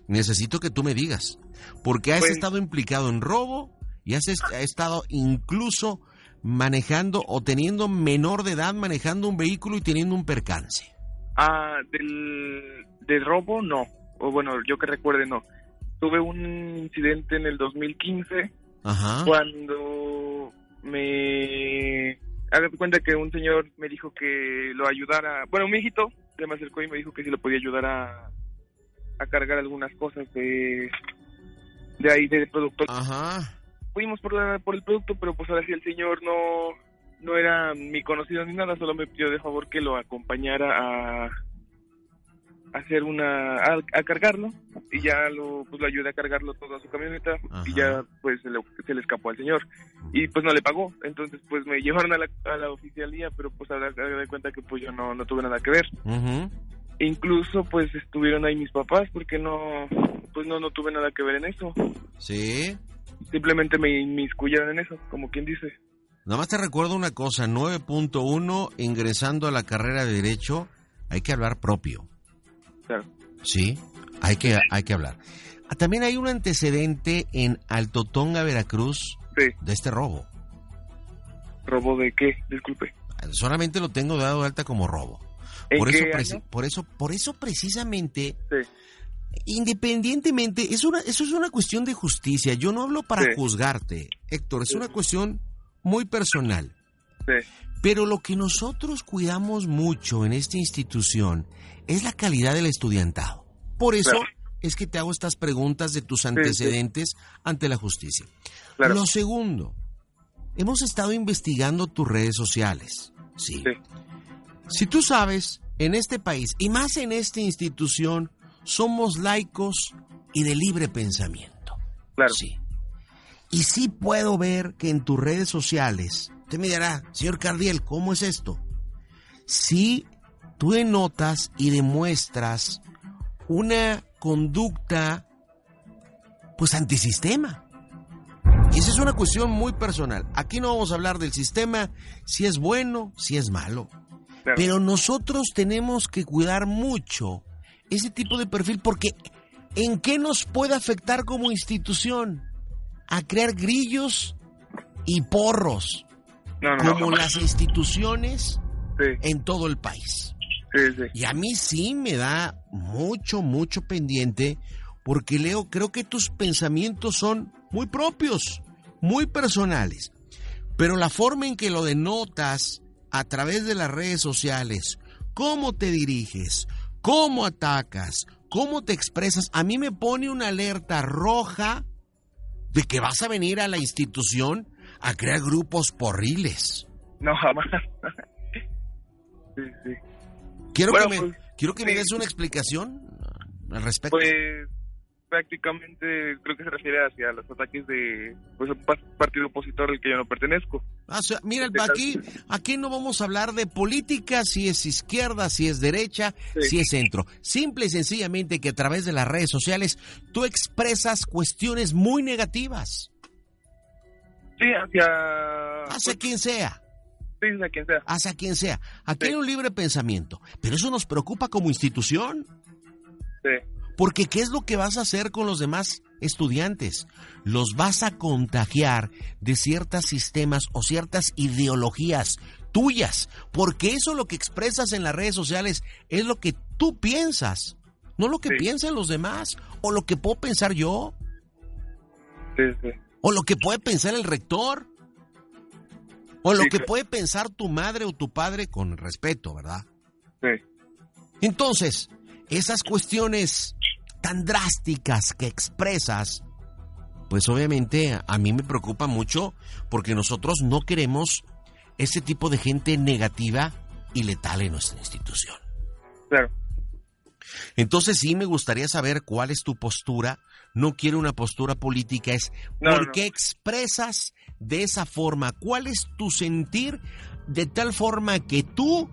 Necesito que tú me digas, porque has Pues- estado implicado en robo y has est- has estado incluso manejando o teniendo menor de edad manejando un vehículo y teniendo un percance. Ah, del, del robo, no. O bueno, yo que recuerde, no. Tuve un incidente en el 2015 Ajá. cuando me... Haga de cuenta que un señor me dijo que lo ayudara... Bueno, mi hijito se me acercó y me dijo que si lo podía ayudar a, a cargar algunas cosas de, de ahí, del producto. Ajá. Fuimos por, la- por el producto, pero pues ahora sí el señor no, no era mi conocido ni nada, solo me pidió de favor que lo acompañara a, a hacer una a, a cargarlo y ya lo pues lo ayudé a cargarlo todo a su camioneta y ya pues se le, se le escapó al señor y pues no le pagó entonces pues me llevaron a la, a la oficialía pero pues haga de cuenta que pues yo no, no tuve nada que ver. Incluso pues estuvieron ahí mis papás porque no pues no no tuve nada que ver en eso. Sí. Simplemente me inmiscuyeron en eso como quien dice Nada más te recuerdo una cosa, 9.1, ingresando a la carrera de Derecho, hay que hablar propio. Claro. Sí, hay que, hay que hablar. Ah, También hay un antecedente en Alto Tonga, Veracruz, de este robo. ¿Robo de qué? Disculpe. Solamente lo tengo dado de alta como robo. ¿En Por qué eso, año? por eso, por eso precisamente, independientemente, es una, eso es una cuestión de justicia. Yo no hablo para Sí. juzgarte, Héctor, es una cuestión muy personal. Sí. Pero lo que nosotros cuidamos mucho en esta institución es la calidad del estudiantado. Por eso Claro. es que te hago estas preguntas de tus antecedentes ante la justicia. Claro. Lo segundo, hemos estado investigando tus redes sociales. Sí. Si tú sabes, en este país y más en esta institución, somos laicos y de libre pensamiento. Claro. Sí. Y sí puedo ver que en tus redes sociales, usted me dirá, señor Cardiel, ¿cómo es esto? Sí, tú denotas y demuestras una conducta, pues antisistema. Y esa es una cuestión muy personal. Aquí no vamos a hablar del sistema, si es bueno, si es malo. Pero nosotros tenemos que cuidar mucho ese tipo de perfil porque ¿en qué nos puede afectar como institución? A crear grillos y porros No, no, no, como las instituciones en todo el país. Y a mí sí me da mucho, mucho pendiente porque Leo, creo que tus pensamientos son muy propios, muy personales. Pero la forma en que lo denotas a través de las redes sociales, cómo te diriges, cómo atacas, cómo te expresas, a mí me pone una alerta roja de que vas a venir a la institución a crear grupos porriles. No, jamás. sí, sí. Quiero Bueno, que me, pues, quiero que me des una explicación al respecto. Pues prácticamente creo que se refiere hacia los ataques de pues, un pa- partido opositor al que yo no pertenezco. Ah, o sea, mira, Este aquí, aquí no vamos a hablar de política, si es izquierda, si es derecha, Sí. si es centro. Simple y sencillamente que a través de las redes sociales tú expresas cuestiones muy negativas Sí, hacia... hacia quien sea. Sí, hacia quien sea. Hacia quien sea. Aquí hay un libre pensamiento, pero eso nos preocupa como institución. Sí. Porque ¿qué es lo que vas a hacer con los demás estudiantes? Los vas a contagiar de ciertos sistemas o ciertas ideologías tuyas. Porque eso lo que expresas en las redes sociales es lo que tú piensas, no lo que piensan los demás o lo que puedo pensar yo Sí, sí. o lo que puede pensar el rector o lo que puede pensar tu madre o tu padre con respeto, ¿verdad? Sí. Entonces, esas cuestiones tan drásticas que expresas, pues obviamente a mí me preocupa mucho porque nosotros no queremos ese tipo de gente negativa y letal en nuestra institución. Claro. Entonces sí me gustaría saber cuál es tu postura. No quiero una postura política, es No, por no. qué expresas de esa forma, cuál es tu sentir de tal forma que tú,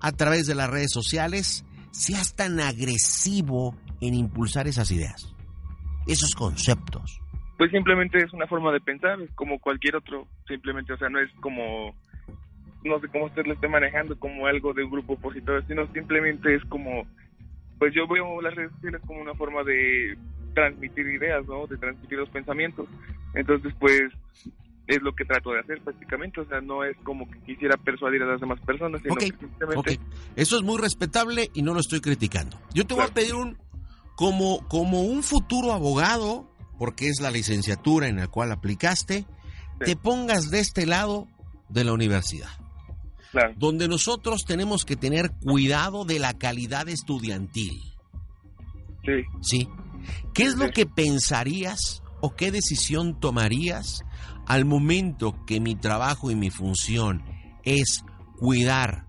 a través de las redes sociales, seas tan agresivo en impulsar esas ideas, esos conceptos. Pues simplemente es una forma de pensar, como cualquier otro, simplemente, o sea, no es como, no sé cómo usted lo esté manejando como algo de un grupo opositor, sino simplemente es como, pues yo veo las redes sociales como una forma de transmitir ideas, ¿no? De transmitir los pensamientos. Entonces, pues, es lo que trato de hacer prácticamente, o sea, no es como que quisiera persuadir a las demás personas, sino Ok, que simplemente... Eso es muy respetable y no lo estoy criticando. Yo te voy a pedir un, como, como un futuro abogado, porque es la licenciatura en la cual aplicaste, te pongas de este lado de la universidad. Donde nosotros tenemos que tener cuidado de la calidad estudiantil. Sí. ¿Sí? ¿Qué es lo que pensarías o qué decisión tomarías al momento que mi trabajo y mi función es cuidar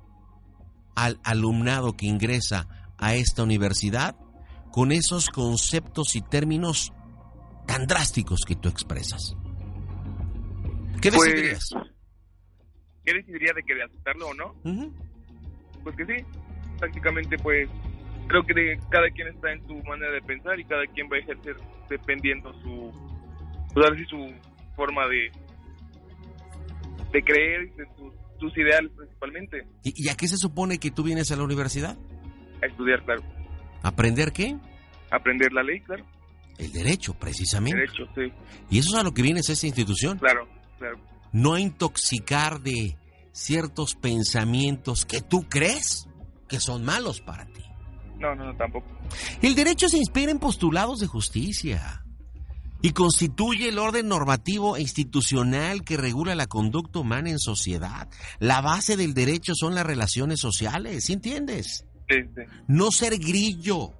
al alumnado que ingresa a esta universidad con esos conceptos y términos tan drásticos que tú expresas? ¿Qué Pues, decidirías? ¿Qué decidiría de que de aceptarlo o no? Pues que sí, prácticamente pues creo que de- cada quien está en su manera de pensar y cada quien va a ejercer dependiendo su, pues ahora sí su forma de, de creer y de sus, sus ideales principalmente, ¿Y, y a qué se supone que tú vienes a la universidad? a estudiar, claro, ¿Aprender qué? aprender la ley, claro, El derecho, precisamente. derecho, sí, Y eso es a lo que vienes a esta institución. claro, claro, no intoxicar de ciertos pensamientos que tú crees que son malos para ti. no, no, no, tampoco, El derecho se inspira en postulados de justicia y constituye el orden normativo e institucional que regula la conducta humana en sociedad. La base del derecho son las relaciones sociales, ¿sí entiendes? Sí, sí, No ser grillo,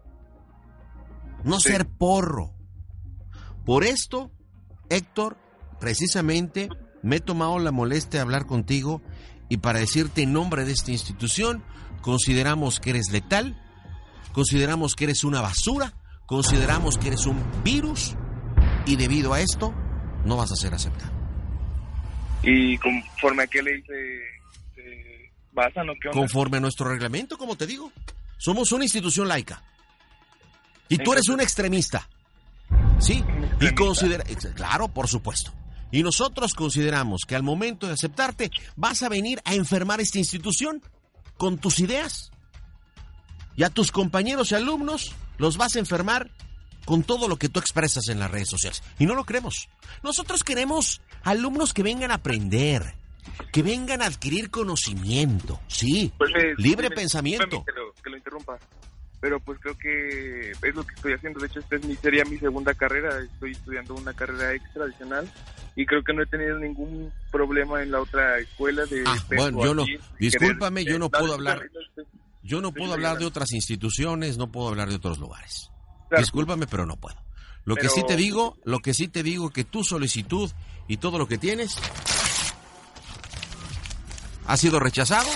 no Sí. ser porro. Por esto, Héctor, precisamente me he tomado la molestia de hablar contigo y para decirte en nombre de esta institución, consideramos que eres letal, consideramos que eres una basura, consideramos que eres un virus y debido a esto no vas a ser aceptado. y conforme a qué se, se basan o qué onda? Conforme a nuestro reglamento, como te digo, somos una institución laica. Y tú eres un extremista. Sí, y considera, claro, por supuesto. Y nosotros consideramos que al momento de aceptarte vas a venir a enfermar esta institución con tus ideas. Y a tus compañeros y alumnos los vas a enfermar con todo lo que tú expresas en las redes sociales. Y no lo queremos. Nosotros queremos alumnos que vengan a aprender, que vengan a adquirir conocimiento. Sí, Pues, eh, libre pensamiento. Que lo, que lo interrumpa. Pero pues creo que es lo que estoy haciendo. De hecho, esta es mi, sería mi segunda carrera. Estoy estudiando una carrera extra adicional. Y creo que no he tenido ningún problema en la otra escuela de... Ah, peso bueno, yo no, discúlpame, querer- yo no puedo hablar, no, yo no puedo hablar de otras instituciones, no puedo hablar de otros lugares. Claro. Discúlpame, pero no puedo. Lo que sí te digo, lo que sí te digo que tu solicitud y todo lo que tienes ha sido rechazado.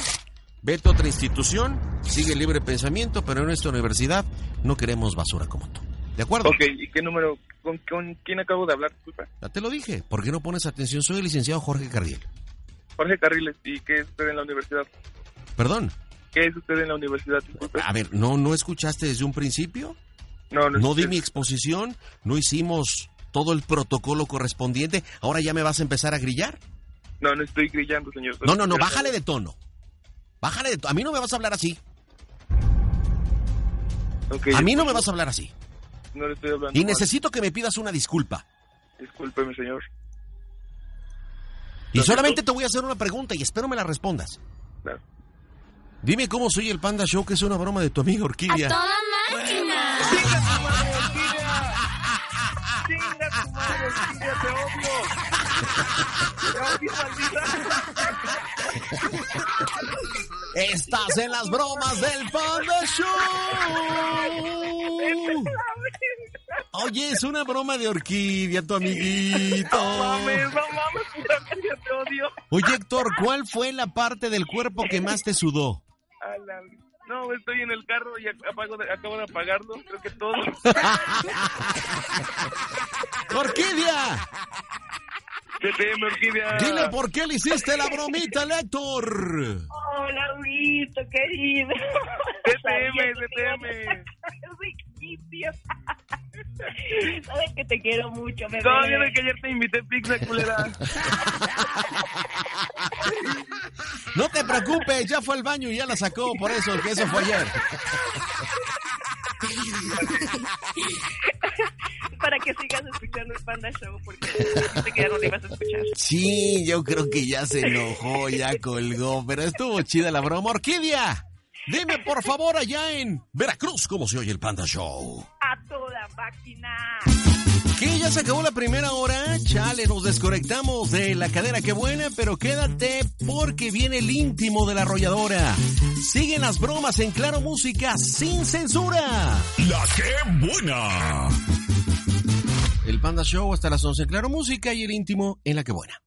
Vete a otra institución, sigue el libre pensamiento, pero en esta universidad no queremos basura como tú. ¿De acuerdo? Ok, ¿y qué número? ¿Con, con quién acabo de hablar? Disculpa. Ya te lo dije. ¿Por qué no pones atención? Soy el licenciado Jorge Cardiel. Jorge Carriles, ¿y qué es usted en la universidad? Perdón. ¿Qué es usted en la universidad? Disculpe. A ver, ¿no, no escuchaste desde un principio? No, no, No di mi exposición, no hicimos todo el protocolo correspondiente. ¿Ahora ya me vas a empezar a grillar? No, no estoy grillando, señor. No, no, no, bájale de tono. Bájale de tono. A mí no me vas a hablar así. A mí no me vas a hablar así. No le estoy hablando. Y mal. necesito que me pidas una disculpa. Discúlpeme, señor. Y solamente te voy a hacer una pregunta y espero me la respondas. Claro. Dime cómo soy el Panda Show, que es una broma de tu amiga Orquídea. máquina! ¡Chinga tu madre, Orquídea, te odio! ¡Te odio, Estás en las bromas del Panda Show. Oye, es una broma de Orquídea, tu amiguito. No mames, no mames, te odio. Oye, Héctor, ¿cuál fue la parte del cuerpo que más te sudó? No, estoy en el carro y ac- apago de- acabo de apagarlo. Creo que todo. ¡Orquídea! TTM, Orquídea. Dile por qué le hiciste la bromita al Héctor. Hola, Huguito, querido. TTM. Riquicio. Sabes que te quiero mucho, bebé. Todavía de que ayer te invité pizza, culera. No te preocupes, ya fue al baño y ya la sacó, por eso, que eso fue ayer. Para que sigas escuchando el Panda Show, porque dijiste que ya no lo ibas a escuchar. Sí, yo creo que ya se enojó, ya colgó, pero estuvo chida la broma. Orquídea, dime por favor allá en Veracruz cómo se oye el Panda Show. A toda máquina. Que ya se acabó la primera hora, chale, nos desconectamos de la cadena, qué buena, pero quédate porque viene el íntimo de la arrolladora. Siguen las bromas en Claro Música sin censura. La que buena. El Panda Show hasta las 11 en Claro Música y el íntimo en la que buena.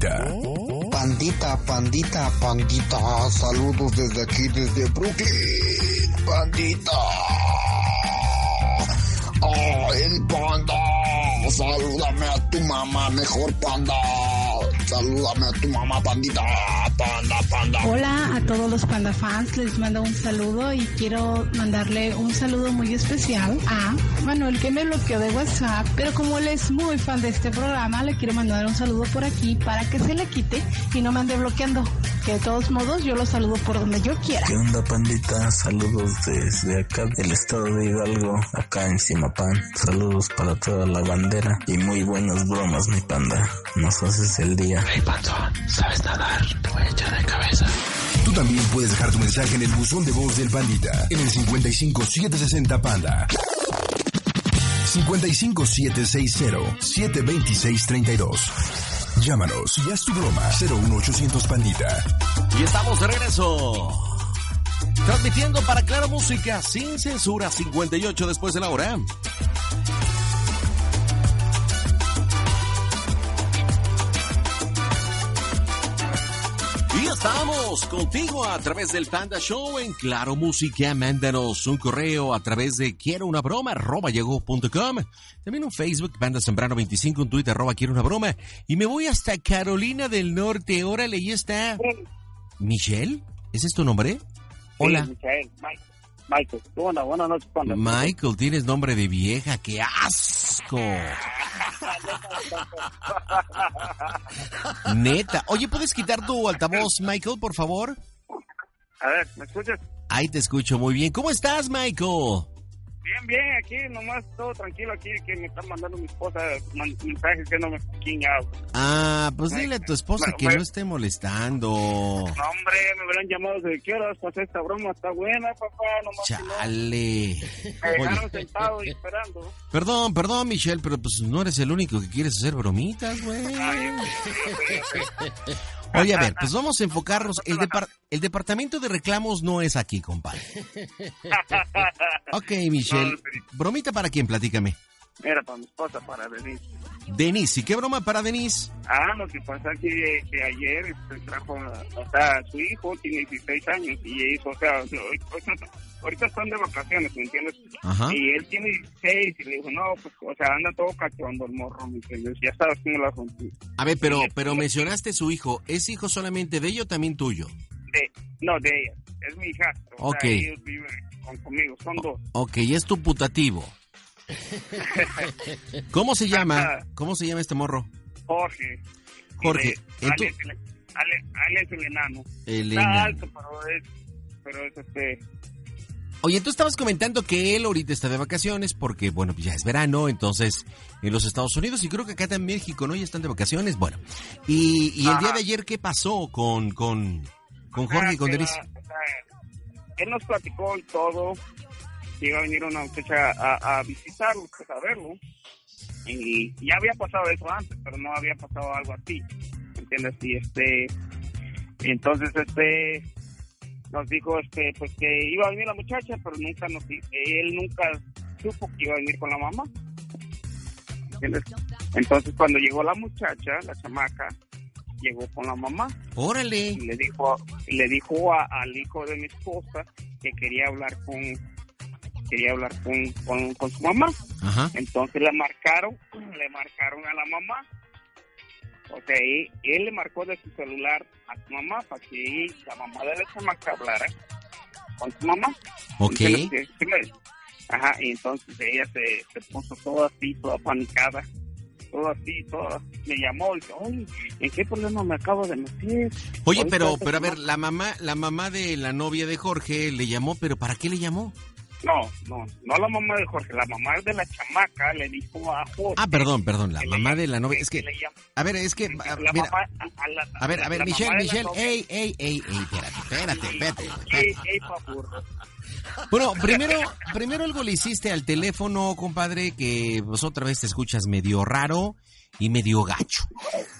Pandita. Pandita, pandita, saludos desde aquí, desde Brooklyn, pandita. Oh, el panda, salúdame a tu mamá, mejor panda. Salúdame a tu mamá, pandita, panda, panda. Hola a todos los Panda fans, les mando un saludo y quiero mandarle un saludo muy especial a Manuel que me bloqueó de WhatsApp, pero como él es muy fan de este programa, le quiero mandar un saludo por aquí para que se le quite y no me ande bloqueando. Que de todos modos yo lo saludo por donde yo quiera. ¿Qué onda, pandita? Saludos desde acá del estado de Hidalgo, acá en Simapán. Saludos para toda la bandera y muy buenas bromas, mi panda. Nos haces el día. Hey, panzón, ¿sabes nadar? Te voy a echar de cabeza. Tú también puedes dejar tu mensaje en el buzón de voz del Pandita en el 55 760 Panda. 55 760 726 32. Llámanos y haz tu broma 01800 Pandita. Y estamos de regreso. Transmitiendo para Claro Música sin censura 58 después de la hora. Estamos contigo a través del Panda Show en Claro Música. Mándanos un correo a través de quiero una broma arroba. También un Facebook, Panda Zambrano 25, un Twitter arroba quiero una broma. Y me voy hasta Carolina del Norte. Órale, ahí está. ¿Michelle? ¿Ese es tu nombre? Hola. Sí, Michael, Mike- Michael. Buenas noches, Panda. Michael, tienes nombre de vieja, qué asco. Neta. Oye, ¿puedes quitar tu altavoz, Michael, por favor? A ver, ¿me escuchas? Ahí te escucho muy bien. ¿Cómo estás, Michael? Bien, bien, aquí nomás todo tranquilo aquí que me están mandando mi esposa mensajes que no me out. Ah, pues dile a tu esposa que no esté molestando. No, hombre, me hubieran llamado desde qué horas pasé esta broma, está buena, papá, nomás no. Chale. Me dejaron sentado y esperando. perdón, perdón, Michelle, pero pues no eres el único que quieres hacer bromitas, güey. Oye, a ver, pues vamos a enfocarnos. El, el departamento de reclamos no es aquí, compadre. Ok, Michelle. ¿Bromita para quién? Platícame. Era para mi esposa, para Denise. Denise, ¿y qué broma para Denise? Ah, lo que pasa es que, que ayer este, trajo, o sea, su hijo tiene 16 años y hizo, o sea, ahorita, ahorita están de vacaciones, ¿me entiendes? Ajá. Y él tiene 16 y le dijo, no, pues, o sea, anda todo cachondo el morro, ¿me entiendes? Ya sabes cómo la asunto. A ver, pero, pero mencionaste su hijo. ¿Es hijo solamente de ella o también tuyo? De, no, de ella, es mi hija. O Ok. sea, ellos viven con- conmigo, son dos. Ok, es tu putativo. ¿Cómo se llama? ¿Cómo se llama este morro? Jorge. Jorge, Y de- ¿en tu- Alex, Ale- Alex el enano. El Está enano. alto, pero es, pero es este... Oye, tú estabas comentando que él ahorita está de vacaciones porque, bueno, ya es verano, entonces en los Estados Unidos y creo que acá en México, ¿no? Ya están de vacaciones. Bueno, y, y el día de ayer, ¿qué pasó con, con, con Jorge y con Ah, sea, él nos platicó y todo, que iba a venir una muchacha a, a visitarlo, pues, a verlo. Y ya había pasado eso antes, pero no había pasado algo así, ¿entiendes? Y este, entonces este, nos dijo este, pues que iba a venir la muchacha, pero nunca nos, él nunca supo que iba a venir con la mamá. ¿Entiendes? Entonces cuando llegó la muchacha, la chamaca, llegó con la mamá. Órale. Y le dijo, y le dijo a- al hijo de mi esposa que quería hablar con, quería hablar con, con, con su mamá. Ajá. Entonces le marcaron, le marcaron a la mamá. O sea, él, él le marcó de su celular a su mamá para que la mamá de la chamaca hablara con su mamá. Ok. Entonces, Ajá, y entonces ella se, se puso toda así, toda panicada, todo así, toda, me llamó y dice, oye, ¿en qué problema me acabo de meter? Oye, pero, pero a ver, la mamá, la mamá de la novia de Jorge le llamó, pero ¿para qué le llamó? No, no, no la mamá de Jorge, la mamá de la chamaca le dijo a Jorge. Ah, perdón, perdón, la mamá de la novia. Es que, a ver, es que, la a- mira, mamá, a, a la- a ver, a ver, Michelle, Michelle, ey, ey, ey, ey, espérate, espérate, espérate. Ey, ey, burro. Bueno, primero, primero algo le hiciste al teléfono, compadre, que pues otra vez te escuchas medio raro y medio gacho.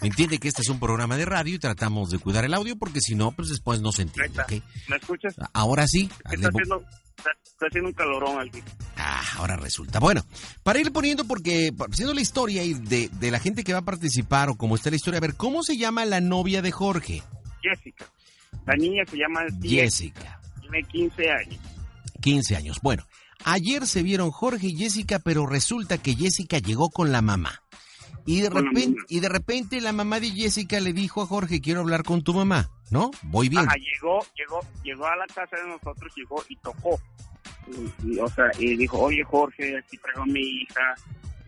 Entiende que este es un programa de radio y tratamos de cuidar el audio porque si no, pues después no se entiende, ¿ok? ¿Me escuchas? Ahora sí, Está haciendo, está, está haciendo un calorón aquí. Ah, ahora resulta. Bueno, para ir poniendo, porque siendo la historia y de, de la gente que va a participar o cómo está la historia, a ver, ¿cómo se llama la novia de Jorge? Jessica. La niña se llama Jessica. Tiene 15 años. 15 años. Bueno, ayer se vieron Jorge y Jessica, pero resulta que Jessica llegó con la mamá. Y de repente, y de repente la mamá de Jessica le dijo a Jorge, quiero hablar con tu mamá, ¿no? Voy bien. Ajá, llegó, llegó, llegó a la casa de nosotros, llegó y tocó. Y, y, o sea, y dijo, oye Jorge, aquí traigo a mi hija,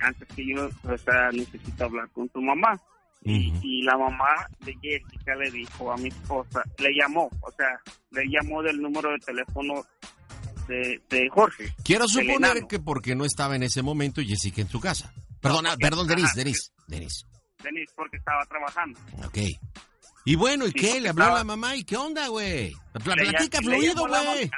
antes que yo, o sea, necesito hablar con tu mamá. Y, y la mamá de Jessica le dijo a mi esposa, le llamó, o sea, le llamó del número de teléfono de, de Jorge. Quiero suponer que porque no estaba en ese momento Jessica en su casa. Perdona, porque- perdón, Denis, ajá. Denis, Denis. Denis, porque estaba trabajando. Ok. Y bueno, ¿y Sí, qué? Le habló estaba- la mamá y qué onda, güey. Le Platica le fluido, la güey. Oye,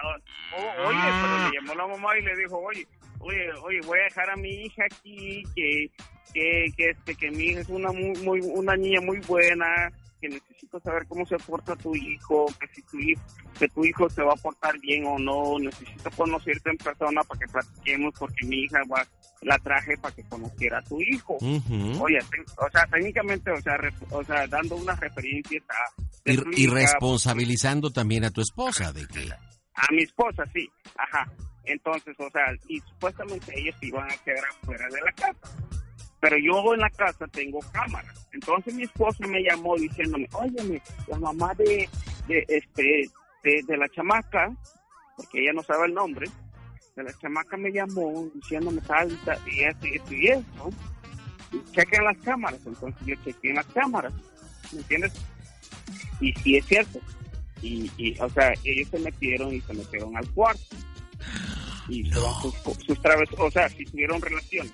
pero le llamó la mamá y le dijo, oye, oye, oye, voy a dejar a mi hija aquí, que, que, que, este, que mi hija es una muy, muy, una niña muy buena, que necesito saber cómo se porta tu hijo, que si tu hijo, que tu hijo se va a portar bien o no, necesito conocerte en persona para que platiquemos porque mi hija va, la traje para que conociera a tu hijo. Oye, o sea, técnicamente, o sea, re- o sea, dando unas referencias a Y, responsabilizando también a tu esposa de que... a mi esposa, sí, ajá. Entonces, o sea, y supuestamente ellos iban a quedar afuera de la casa. Pero yo en la casa tengo cámaras. Entonces mi esposa me llamó diciéndome, óyeme, la mamá de, de este, de, de la chamaca, porque ella no sabe el nombre, de la chamaca me llamó diciéndome tal y esto y esto y esto. Chequen las cámaras. Entonces yo chequeé en las cámaras, ¿me entiendes? Y sí es cierto. Y, y, o sea, ellos se metieron y se metieron al cuarto. Y fueron sus, sus traves- o sea, si tuvieron relaciones.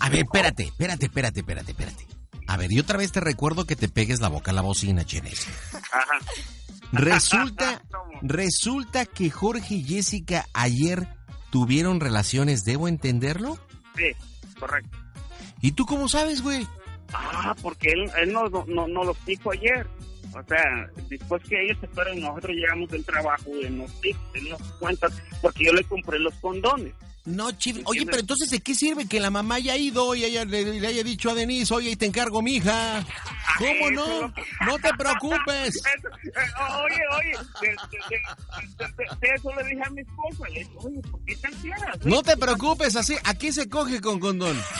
A ver, espérate, espérate, espérate, espérate, espérate. A ver, y otra vez te recuerdo que te pegues la boca a la bocina, Chenes. Ajá. Resulta, resulta que Jorge y Jessica ayer tuvieron relaciones, ¿debo entenderlo? Sí, correcto. ¿Y tú cómo sabes, güey? Ah, porque él, él no, no, no, los dijo ayer. O sea, después que ellos se fueron, nosotros llegamos del trabajo y él nos dijo, él nos cuenta, porque yo le compré los condones. No, chif- Oye, pero entonces, ¿de qué sirve que la mamá haya ido y ella le, le haya dicho a Denise, oye, te encargo, mija? ¿Cómo no? No te preocupes. Eh, oye, oye, de, eso le dije a mi esposa, le dije, oye, ¿por qué tan fieras? No te preocupes, así, aquí se coge con condón.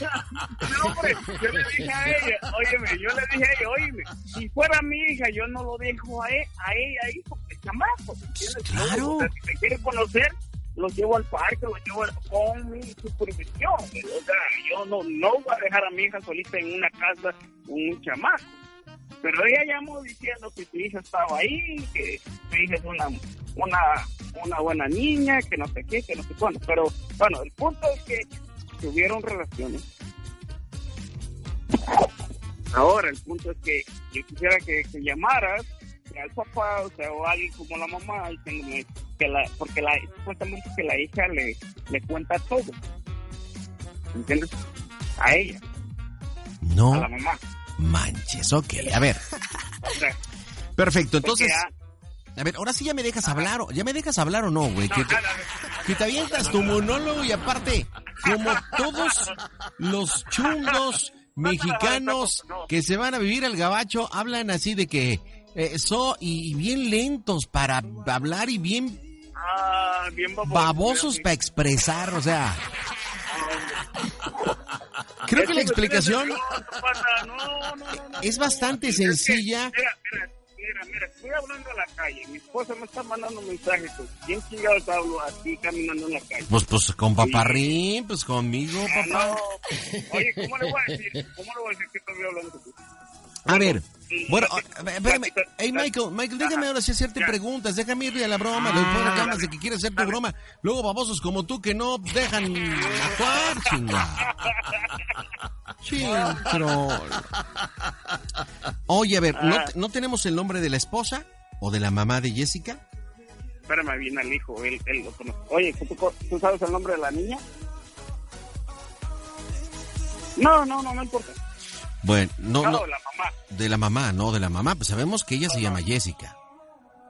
No, hombre, yo le dije a ella, óyeme, yo le dije a ella, óyeme, si fuera mi hija, yo no lo dejo a, e- a ella ahí porque es chamaco, ¿entiendes? Claro. Si me quiere conocer, los llevo al parque, los llevo al- con mi supervisión. O sea, yo no, no voy a dejar a mi hija solita en una casa con un chamaco. Pero ella llamó diciendo que su hija estaba ahí, que su hija es una, una, una buena niña, que no sé qué, que no sé cuándo. Pero bueno, el punto es que tuvieron relaciones. Ahora, el punto es que yo quisiera que, que llamaras al papá, o sea, o alguien como la mamá, diciéndome que la, porque la, supuestamente que la hija le, le cuenta todo. ¿Entiendes? A ella, a No la mamá. manches, ok, a ver. O sea, Perfecto, entonces... A ver, ahora sí ya me dejas hablar, o- ¿ya me dejas hablar o no, güey? Que te, que te avientas tu monólogo y aparte, como todos los chungos mexicanos que se van a vivir al gabacho, hablan así de que eh, so y bien lentos para hablar y bien Ah, bien babosos. Babosos para expresar, o sea. Creo que la explicación es bastante sencilla. Mira, mira, mira, estoy hablando a la calle. Mi esposa me está mandando mensajes. pues, ¿Quién chingados hablo así caminando en la calle? Pues, pues con paparrín, pues conmigo, Ah, papá. no. Oye, ¿cómo le voy a decir? ¿Cómo le voy a decir que estoy hablando? A ver, bueno, ah, espérame. Hey, Michael, Michael, déjame ahora sí hacerte preguntas. Déjame irle a la broma. Reclamas de que quiere hacerte broma. Luego babosos como tú que no dejan actuar, chinga. Sí, pero... Oye, a ver, ¿no, ¿no tenemos el nombre de la esposa o de la mamá de Jessica? Espérame, viene al hijo, él, él lo conoce. Oye, ¿tú, tú- tú sabes el nombre de la niña? No, no, no, no importa. Bueno, no, No, no. la mamá. De la mamá, no, de la mamá. Pues sabemos que ella se llama Jessica.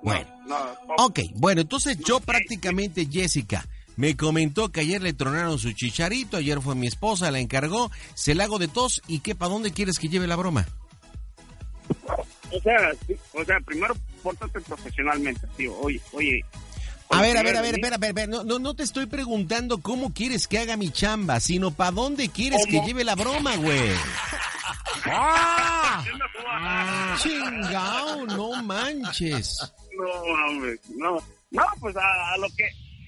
Bueno. No, Ok, bueno, entonces yo prácticamente, Jessica, me comentó que ayer le tronaron su chicharito, ayer fue mi esposa, la encargó, se la hago de tos y que para dónde quieres que lleve la broma. O sea, o sea, primero pórtate profesionalmente, tío. Oye, oye. A ver, a ver, a ver, espera, espera, no, no, no te estoy preguntando cómo quieres que haga mi chamba, sino para dónde quieres que lleve la broma, güey. ¡Ah! Chingao, no manches. No, hombre, no. No, pues a, a lo que.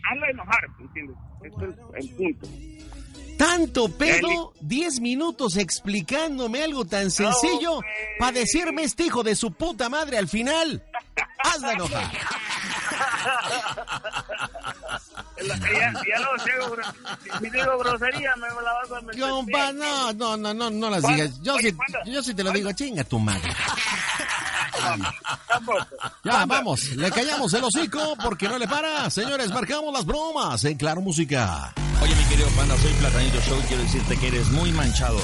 Hazlo enojar, ¿entiendes? Ese es el punto. Tanto pedo, 10 minutos explicándome algo tan sencillo para decirme este hijo de su puta madre al final. Hazla enojar. Ya, ya lo sé, gro- si digo grosería, me la vas a meter. Compa, no, no, no, no, no las digas. Yo sí, yo sí te lo digo, chinga tu madre. Ya, vamos, le callamos el hocico porque no le para. Señores, marcamos las bromas en Claro Música. Oye, mi querido panda, soy Platanito Show y quiero decirte que eres muy manchado.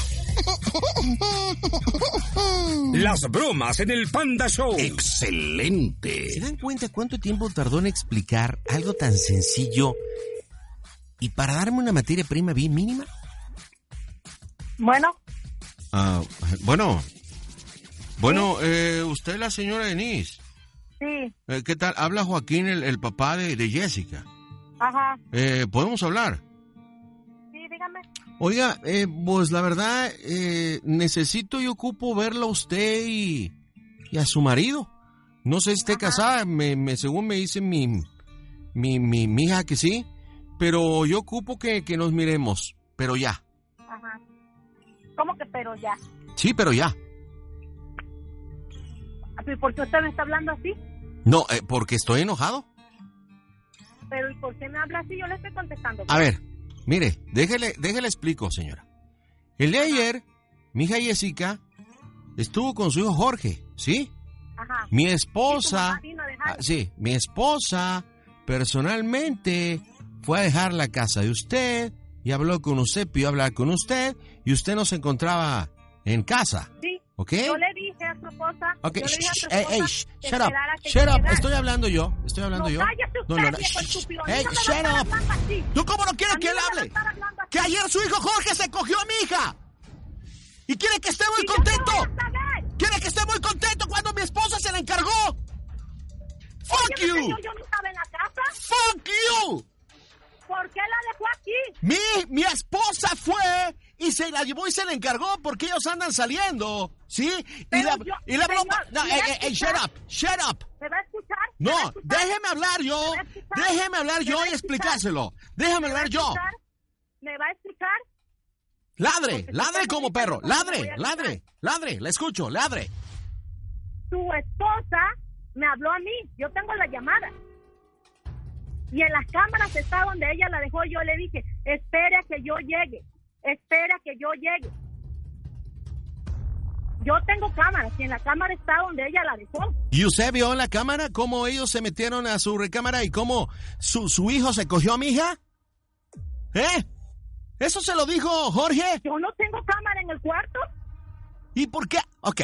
Las bromas en el Panda Show. Excelente. ¿Se dan cuenta cuánto tiempo tardó en explicar algo tan sencillo y para darme una materia prima bien mínima? Bueno, Ah, bueno. Bueno, eh, usted es la señora Denise. sí, Eh, ¿Qué tal? Habla Joaquín, el, el papá de, de Jessica. ajá, Eh, ¿Podemos hablar? Dígame. Oiga, eh, pues la verdad, eh, necesito y ocupo verla a usted y, y a su marido. No sé si esté casada, me, me- según me dice mi, mi, mi, mi hija que sí, pero yo ocupo que, que nos miremos, pero ya. Ajá. ¿Cómo que pero ya? Sí, pero ya. ¿Y por qué usted me está hablando así? No, eh, porque estoy enojado. Pero ¿y por qué me habla así? Yo le estoy contestando. A ver, mire, déjele, déjele explico, señora. El de ayer, mi hija Jessica estuvo con su hijo Jorge, ¿sí? Ajá. Mi ¿Y tu esposa, dejar? ah, sí, mi esposa personalmente fue a dejar la casa de usted y habló con usted, pidió hablar con usted y usted no se encontraba en casa. Sí. ¿Ok? Yo le dije a su esposa. Ok, yo le shh, dije a shh, su ey, esposa ey, shh, shut up, shut up, estoy hablando yo, estoy hablando No, yo. cállese usted, No, no, no, viejo shh, shh, estúpido, ey, no me va a shut up. ¿Tú cómo no quieres que él hable? Que ayer su hijo Jorge se cogió a mi hija. Y quiere que esté muy contento. Quiere que esté muy contento cuando mi esposa se la encargó. Fuck Oye, you. Yo, yo no estaba en la casa. Fuck you. ¿Por qué la dejó aquí? Mi, mi esposa fue y se la llevó y se la encargó porque ellos andan saliendo, ¿sí? Y la, yo- y la señor, broma... No, ¿me ey, va a ey, ey, shut up, shut up. ¿Me va a escuchar? ¿Me va a No, escuchar? déjeme hablar yo. ¿Me va a? Déjeme hablar ¿Me yo a y explicárselo. Déjame ¿Me va a hablar yo. ¿Me va a escuchar? Ladre, ladre como perro. Ladre, a ladre, ladre. La escucho, ladre. Su esposa me habló a mí. Yo tengo la llamada. Y en las cámaras está donde ella la dejó. Yo le dije, espera que yo llegue. Espera que yo llegue. Yo tengo cámaras y en la cámara está donde ella la dejó. ¿Y usted vio en la cámara cómo ellos se metieron a su recámara y cómo su, su hijo se cogió a mi hija? ¿Eh? ¿Eso se lo dijo Jorge? Yo no tengo cámara en el cuarto. ¿Y por qué? Ok.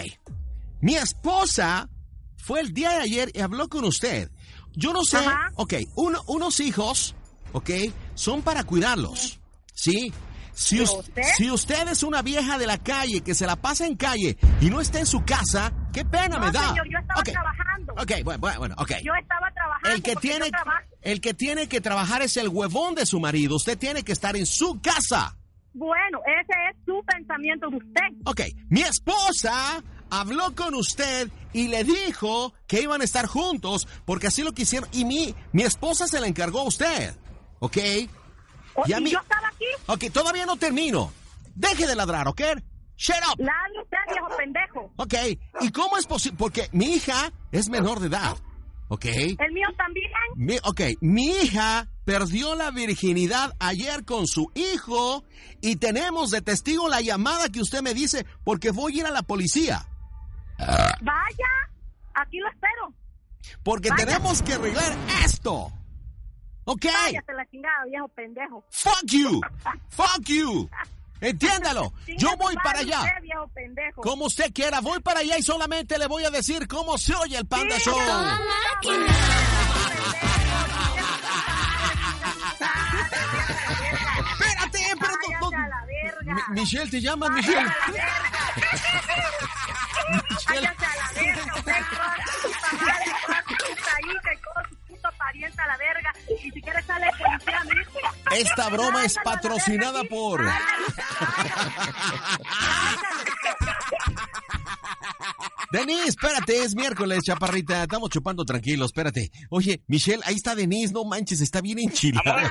Mi esposa fue el día de ayer y habló con usted. Yo no sé. Ajá. Ok, uno- unos hijos, ok, son para cuidarlos. ¿Sí? Si, us- si usted es una vieja de la calle que se la pasa en calle y no está en su casa, qué pena No, me da. señor, yo estaba Ok, trabajando. Ok, bueno, bueno, bueno, ok. Yo estaba trabajando. El que tiene, el que tiene que trabajar es el huevón de su marido. Usted tiene que estar en su casa. Bueno, ese es su pensamiento de usted. Ok, mi esposa habló con usted y le dijo que iban a estar juntos porque así lo quisieron. Y mi, mi esposa se la encargó a usted. ¿Ok? ¿Y a mí- yo estaba aquí? Ok, todavía no termino. Deje de ladrar, ¿ok? Shut up. Ladre usted, viejo pendejo. Ok, ¿y cómo es posible? Porque mi hija es menor de edad. ¿Ok? El mío también. Mi, ok, mi hija perdió la virginidad ayer con su hijo y tenemos de testigo la llamada que usted me dice porque voy a ir a la policía. Vaya, aquí lo espero. Porque tenemos que arreglar esto. ¿Ok? Váyase la chingada, viejo pendejo. Fuck you. Fuck you. Entiéndalo. Yo voy para allá. Usted, viejo pendejo. Como usted quiera, voy para allá y solamente le voy a decir cómo se oye el Panda Show. Espérate, pero no- no- Mi- Michelle, ¿te llamas Michelle? Michelle. La verga, y si quieres sale policía. Esta broma es patrocinada por... Denise, espérate, es miércoles, chaparrita. Estamos chupando tranquilo, espérate. Oye, Michelle, ahí está Denise, no manches, está bien enchilada.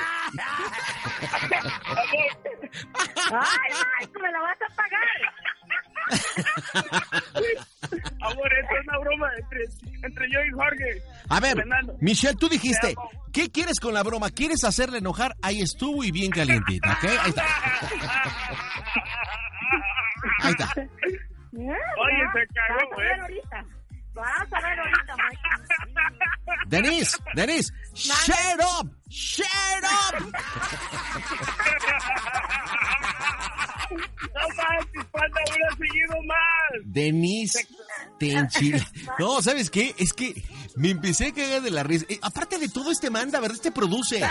Ay, Marco, me la vas a pagar. Amor, esto es una broma entre, entre yo y Jorge. A ver, Fernando. Michelle, tú dijiste. ¿qué quieres con la broma? ¿Quieres hacerle enojar? Ahí estuvo y bien calientita, ¿ok? Ahí está. Ahí está. Oye, se cagó, Vas a ver ¿eh? ahorita. Vas a ver ahorita, Mike. Denise, Denise, shut up, shut up. No manches, panda, hubiera seguido más. Denise, te enchila. No, ¿sabes qué? Es que me empecé a cagar de la risa. Eh, aparte de todo, este manda, ¿verdad? Este produce.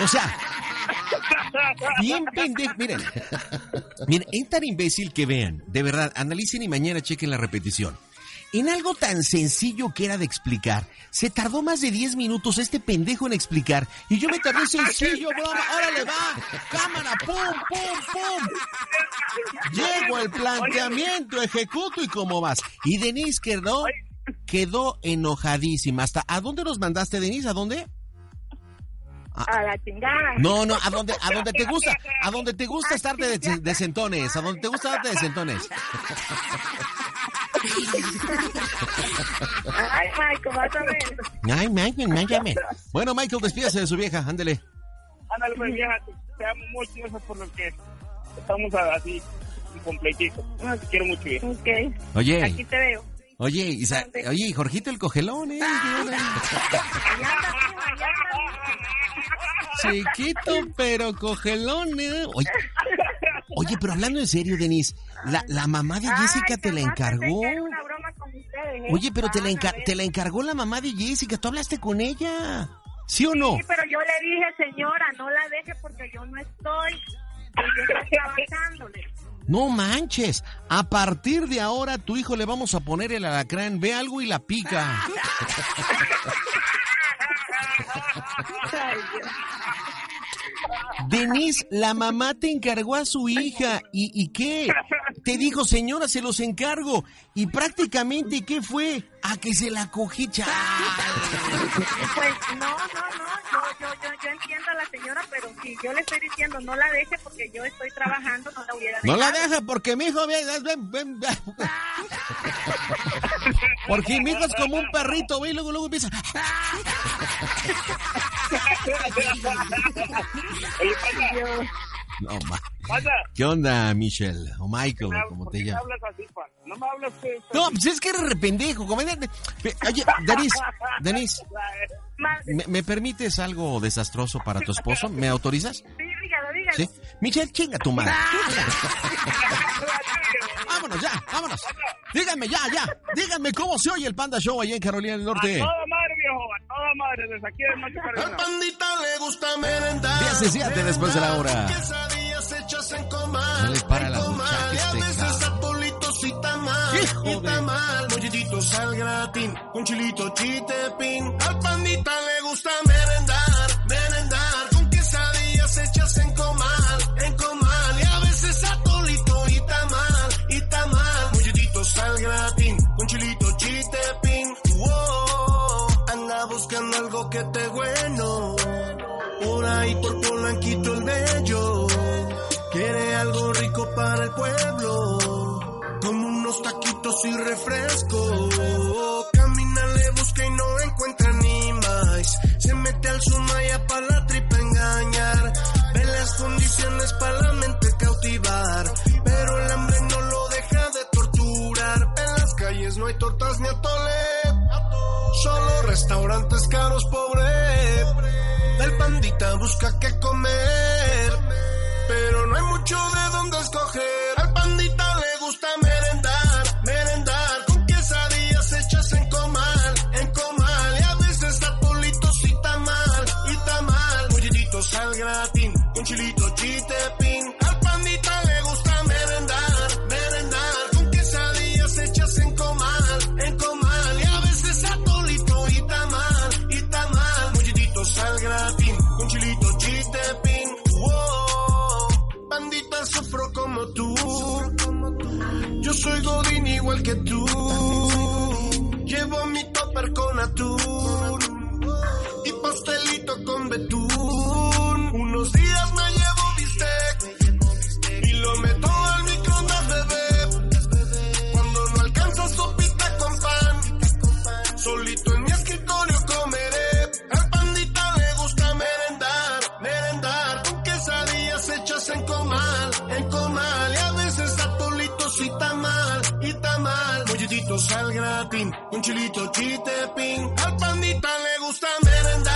O sea, bien pendejo. Miren, miren, es tan imbécil que vean. De verdad, analicen y mañana chequen la repetición. En algo tan sencillo que era de explicar, se tardó más de 10 minutos este pendejo en explicar. Y yo me tardé sencillo, broma. ¡Órale, va! ¡Cámara! ¡Pum, pum, pum! Llego al planteamiento, ejecuto y cómo vas. Y Denise quedó, quedó enojadísima. ¿Hasta a dónde nos mandaste, Denise? ¿A dónde? A la chingada. No, no, a donde, a donde te gusta, a donde te gusta estar de, de, sentones, a donde te gusta darte de sentones. Ay, Michael, vas a ver. Ay, Michael, Michael. Bueno, Michael, despídase de su vieja, ándele. Ándale, pues, vieja, te, amo mucho por lo que estamos así, completitos. Ah, Te quiero mucho, vieja. Ok. Oye. Aquí te veo. Oye, Isa, oye, Jorgito el cogelón, ¿eh? Chiquito, pero cogelón, ¿eh? Oye, oye, pero hablando en serio, Denise, la, la mamá de Jessica te la encargó. Una broma con ustedes, ¿eh? Oye, pero te la, te la encargó la mamá de Jessica, tú hablaste con ella. ¿Sí o no? Sí, pero yo le dije, señora, no la deje porque yo no estoy. Yo estoy trabajándole. No manches, a partir de ahora tu hijo le vamos a poner el alacrán, ve algo y la pica. Denise, la mamá te encargó a su hija. ¿Y, y qué? Te dijo, señora, se los encargo. Y prácticamente, ¿qué fue? A que se la cogí, chal. Pues no, no, no, yo, yo, yo, yo entiendo a la señora, pero si yo le estoy diciendo no la deje porque yo estoy trabajando, no la hubiera No la dejado. deja porque mi hijo... ven, ven, ven, ven. Porque mi hijo es como un perrito, ve, y luego, luego empieza... Oye, No, ma-. ¿Qué onda, Michelle? O Michael, ¿por como te me llamas. hablas así? No me hablas. No, pues es que eres rependejo, comediante. Oye, Denise, Denise, ¿me, me permites algo desastroso para tu esposo? ¿Me autorizas? Sí, dígalo, dígalo. ¿Sí? Michelle, chinga tu madre. vámonos ya, vámonos. Díganme ya, ya. Díganme cómo se oye el Panda Show allá en Carolina del Norte. A toda madre, viejo, a toda madre, desde aquí de Noche Carolina. Pandita le gusta merendar. 17 después de la hora. Quesadillas hechas en comida mal. No le para en la comal, muchacha y a este veces cabrón. atolitos y tamal, Hijo y de- tamal. Molletitos al gratín, con chilito chitepín. Al pandita le gusta merendar. Ahí por Polanquito el bello. Quiere algo rico para el pueblo. Como unos taquitos y refresco. Camina, le busca y no encuentra ni más. Se mete al Sumaya para la tripa engañar. Ve las condiciones para la mente cautivar. Pero el hambre no lo deja de torturar. En las calles no hay tortas ni atole. Solo restaurantes caros, pobre. El pandita busca qué comer. Pero no hay mucho de dónde escoger. Igual que tú. Llevo mi topper con atún y pastelito con betún. Con chilito chitepín. Al pandita le gusta merendar,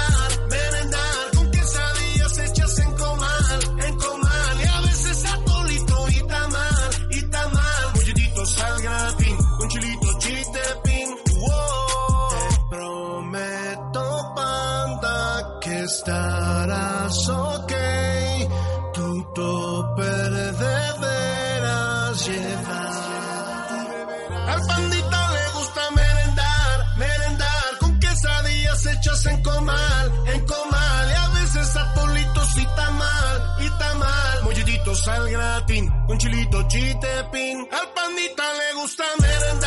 al gratín, con chilito chitepín. Al pandita le gusta merendar,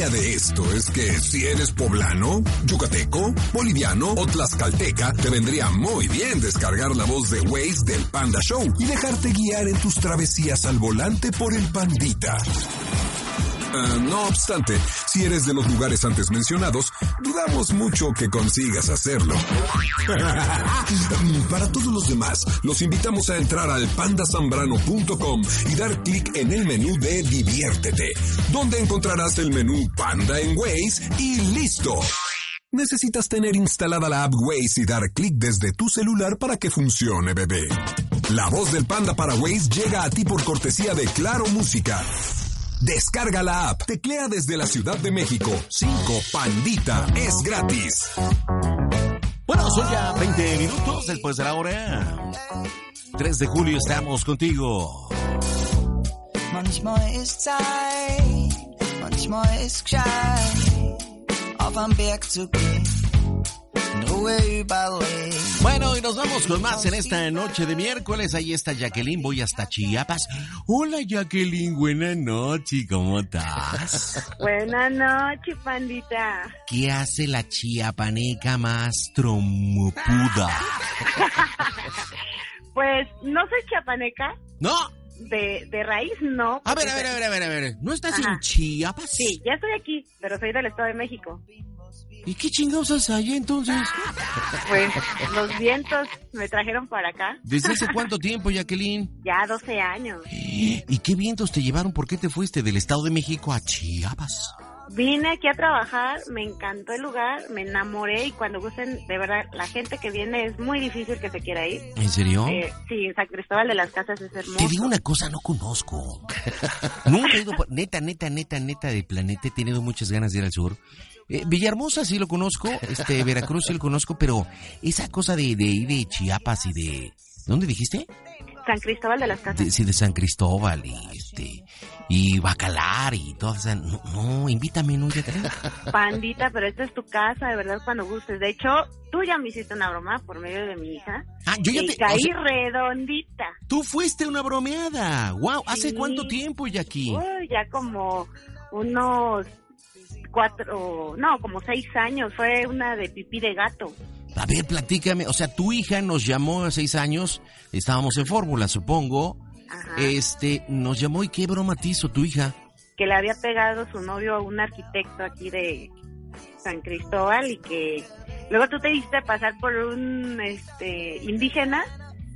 ironía de esto es que si eres poblano, yucateco, boliviano o tlaxcalteca, te vendría muy bien descargar la voz de Waze del Panda Show y dejarte guiar en tus travesías al volante por el Pandita. Ah, no obstante, si eres de los lugares antes mencionados, dudamos mucho que consigas hacerlo. Para todos los demás, los invitamos a entrar al pandasambrano.com y dar clic en el menú de Diviértete, donde encontrarás el menú Panda en Waze y listo. Necesitas tener instalada la app Waze y dar clic desde tu celular para que funcione, bebé. La voz del panda para Waze llega a ti por cortesía de Claro Música. Descarga la app, teclea desde la Ciudad de México. 5 Pandita es gratis. Bueno, son ya 20 minutos después de la hora. 3 de julio estamos contigo. Manchmal ist Zeit, manchmal ist gescheit, auf am Berg zu gehen. Bueno, y nos vamos con más en esta noche de miércoles. Ahí está Jacqueline, voy hasta Chiapas. Hola Jacqueline, buena noche, ¿cómo estás? Buenas noches, pandita. ¿Qué hace la chiapaneca más tromupuda? Pues no soy chapaneca, No, de, de raíz no. a ver, a ver, a ver, a ver, a ver. ¿No estás Ajá. en Chiapas? Sí, ya estoy aquí, pero soy del Estado de México. ¿Y qué chingados haces allá entonces? Pues los vientos me trajeron para acá. ¿Desde hace cuánto tiempo, Jacqueline? Ya 12 años. ¿Y qué vientos te llevaron? ¿Por qué te fuiste del Estado de México a Chiapas? Vine aquí a trabajar, me encantó el lugar, me enamoré y cuando gusten, de verdad, la gente que viene es muy difícil que se quiera ir. ¿En serio? Eh, sí, San Cristóbal de las Casas es hermoso. Te digo una cosa, no conozco. Nunca he ido, por- neta, neta, neta, neta de planeta, he tenido muchas ganas de ir al sur. Eh, Villahermosa sí lo conozco, este, Veracruz sí lo conozco, pero esa cosa de, de ir de Chiapas y de... ¿Dónde dijiste? San Cristóbal de las Casas. De, sí, de San Cristóbal y este... Y Bacalar y todo eso. No, no, invítame, no, ya te Pandita, pero esta es tu casa, de verdad, cuando gustes. De hecho, tú ya me hiciste una broma por medio de mi hija. Ah, yo ya y te- caí o sea- redondita. Tú fuiste una bromeada. Wow, ¿hace Sí. cuánto tiempo, Jackie? Uy, ya como unos cuatro, no, como seis años. Fue una de pipí de gato. A ver, platícame. O sea, tu hija nos llamó a seis años. Estábamos en fórmula, supongo. Este, nos llamó y qué broma te hizo tu hija. que le había pegado su novio a un arquitecto aquí de San Cristóbal y que luego tú te hiciste pasar por un este indígena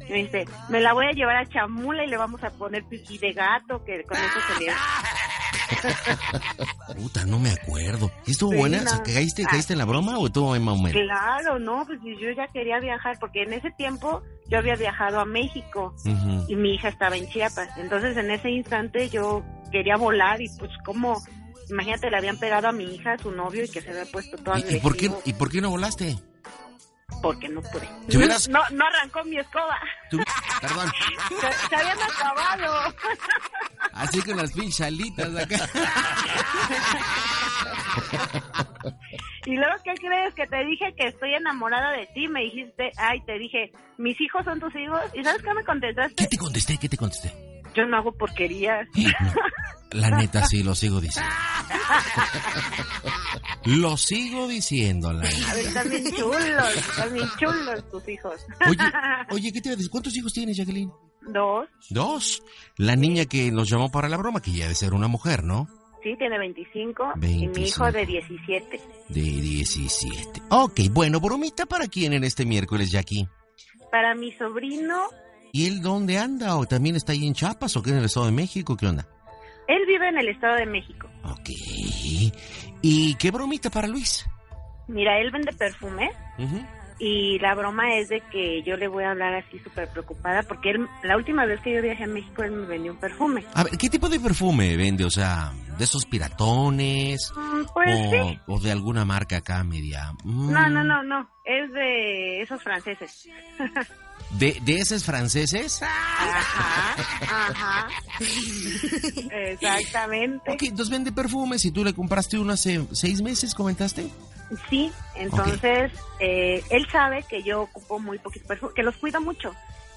y me dice, me la voy a llevar a Chamula y le vamos a poner pipí de gato, que con eso se le... Puta, no me acuerdo. ¿Y ¿Estuvo Sí, buena? no. O sea, ¿caíste, Ah. ¿Caíste en la broma o estuvo en más o menos? Claro, no, pues yo ya quería viajar, porque en ese tiempo yo había viajado a México y mi hija estaba en Chiapas. Entonces en ese instante yo quería volar y pues como, imagínate, le habían pegado a mi hija, a su novio y que se había puesto todo ¿Y, y por qué. ¿Y por qué no volaste? Porque no pude. ¿Te hubieras- No, no arrancó mi escoba. Perdón. Se, se habían acabado. Así con las pinches alitas de acá. Y luego, ¿qué crees? Que te dije que estoy enamorada de ti. Me dijiste, ay, te dije, mis hijos son tus hijos. ¿Y sabes qué me contestaste? ¿Qué te contesté? ¿Qué te contesté? Yo no hago porquerías. La neta, sí, lo sigo diciendo. Lo sigo diciendo, la A ver, neta. están bien chulos, están bien chulos tus hijos. Oye, oye, ¿qué te iba a decir? ¿Cuántos hijos tienes, Jacqueline? Dos, Dos. La niña que nos llamó para la broma, que ya debe ser una mujer, ¿no? sí, tiene 25, y 25. mi hijo de 17. De 17. Ok, bueno, bromita para quién en este miércoles, Jackie. Para mi sobrino, ¿Y él dónde anda? ¿O también está ahí en Chiapas o qué en el Estado de México? ¿Qué onda? él vive en el Estado de México. Ok. ¿Y qué bromita para Luis? Mira, él vende perfume y la broma es de que yo le voy a hablar así súper preocupada porque él, la última vez que yo viajé a México él me vendió un perfume. A ver, ¿qué tipo de perfume vende? O sea, ¿de esos piratones? Mm, Pues o, sí. o de alguna marca acá media? mm, No, no, no, no, es de esos franceses. ¿De, de esos franceses? Ajá, ajá. Exactamente. Ok, entonces vende perfumes y tú le compraste uno hace seis meses, ¿comentaste? Sí, entonces eh, él sabe que yo ocupo muy poquito perfume, que los cuido mucho.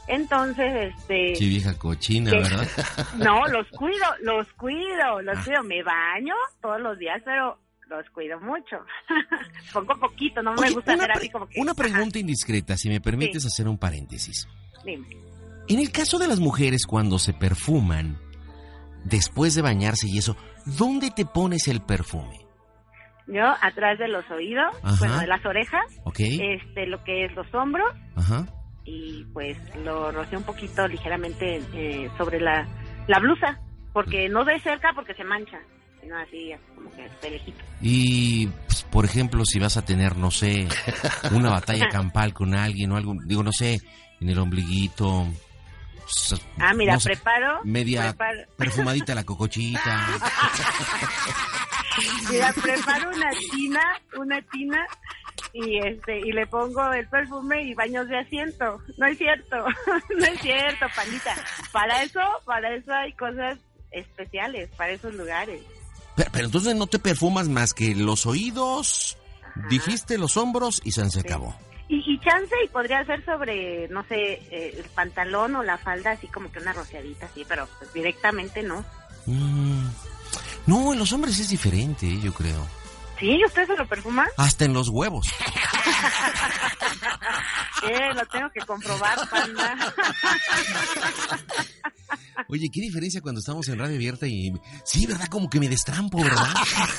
Entonces, este... Sí, vieja cochina. ¿verdad? No, los cuido, los cuido, los cuido. Me baño todos los días, pero los cuido mucho. Pongo poquito, no me gusta hacer así como que... una pregunta indiscreta, si me permites Sí. hacer un paréntesis. Dime. En el caso de las mujeres cuando se perfuman, después de bañarse y eso, ¿dónde te pones el perfume? Yo atrás de los oídos, Ajá. bueno, de las orejas, este, lo que es los hombros Ajá. y pues lo roceo un poquito ligeramente eh, sobre la, la blusa, porque no de cerca porque se mancha, sino así como que de lejito. Y, pues, por ejemplo, si vas a tener, no sé, una batalla campal con alguien o algo, digo, no sé, en el ombliguito. s- Ah, mira, no sé, preparo. Media preparo- perfumadita la cocochita. Mira, preparo una tina, una tina y este y le pongo el perfume y baños de asiento. No es cierto, no es cierto, pandita. Para eso, para eso hay cosas especiales para esos lugares. Pero, pero entonces no te perfumas más que los oídos, dijiste los hombros y se acabó. Y, y chance y podría ser sobre, no sé, eh, el pantalón o la falda, así como que una rociadita, así, pero pues, directamente no. Mm. No, en los hombres es diferente, yo creo. ¿Sí? ¿Usted se lo perfuma? Hasta en los huevos. Eh, lo tengo que comprobar, panda. Oye, qué diferencia cuando estamos en radio abierta y... Sí, ¿verdad? Como que me destrampo, ¿verdad?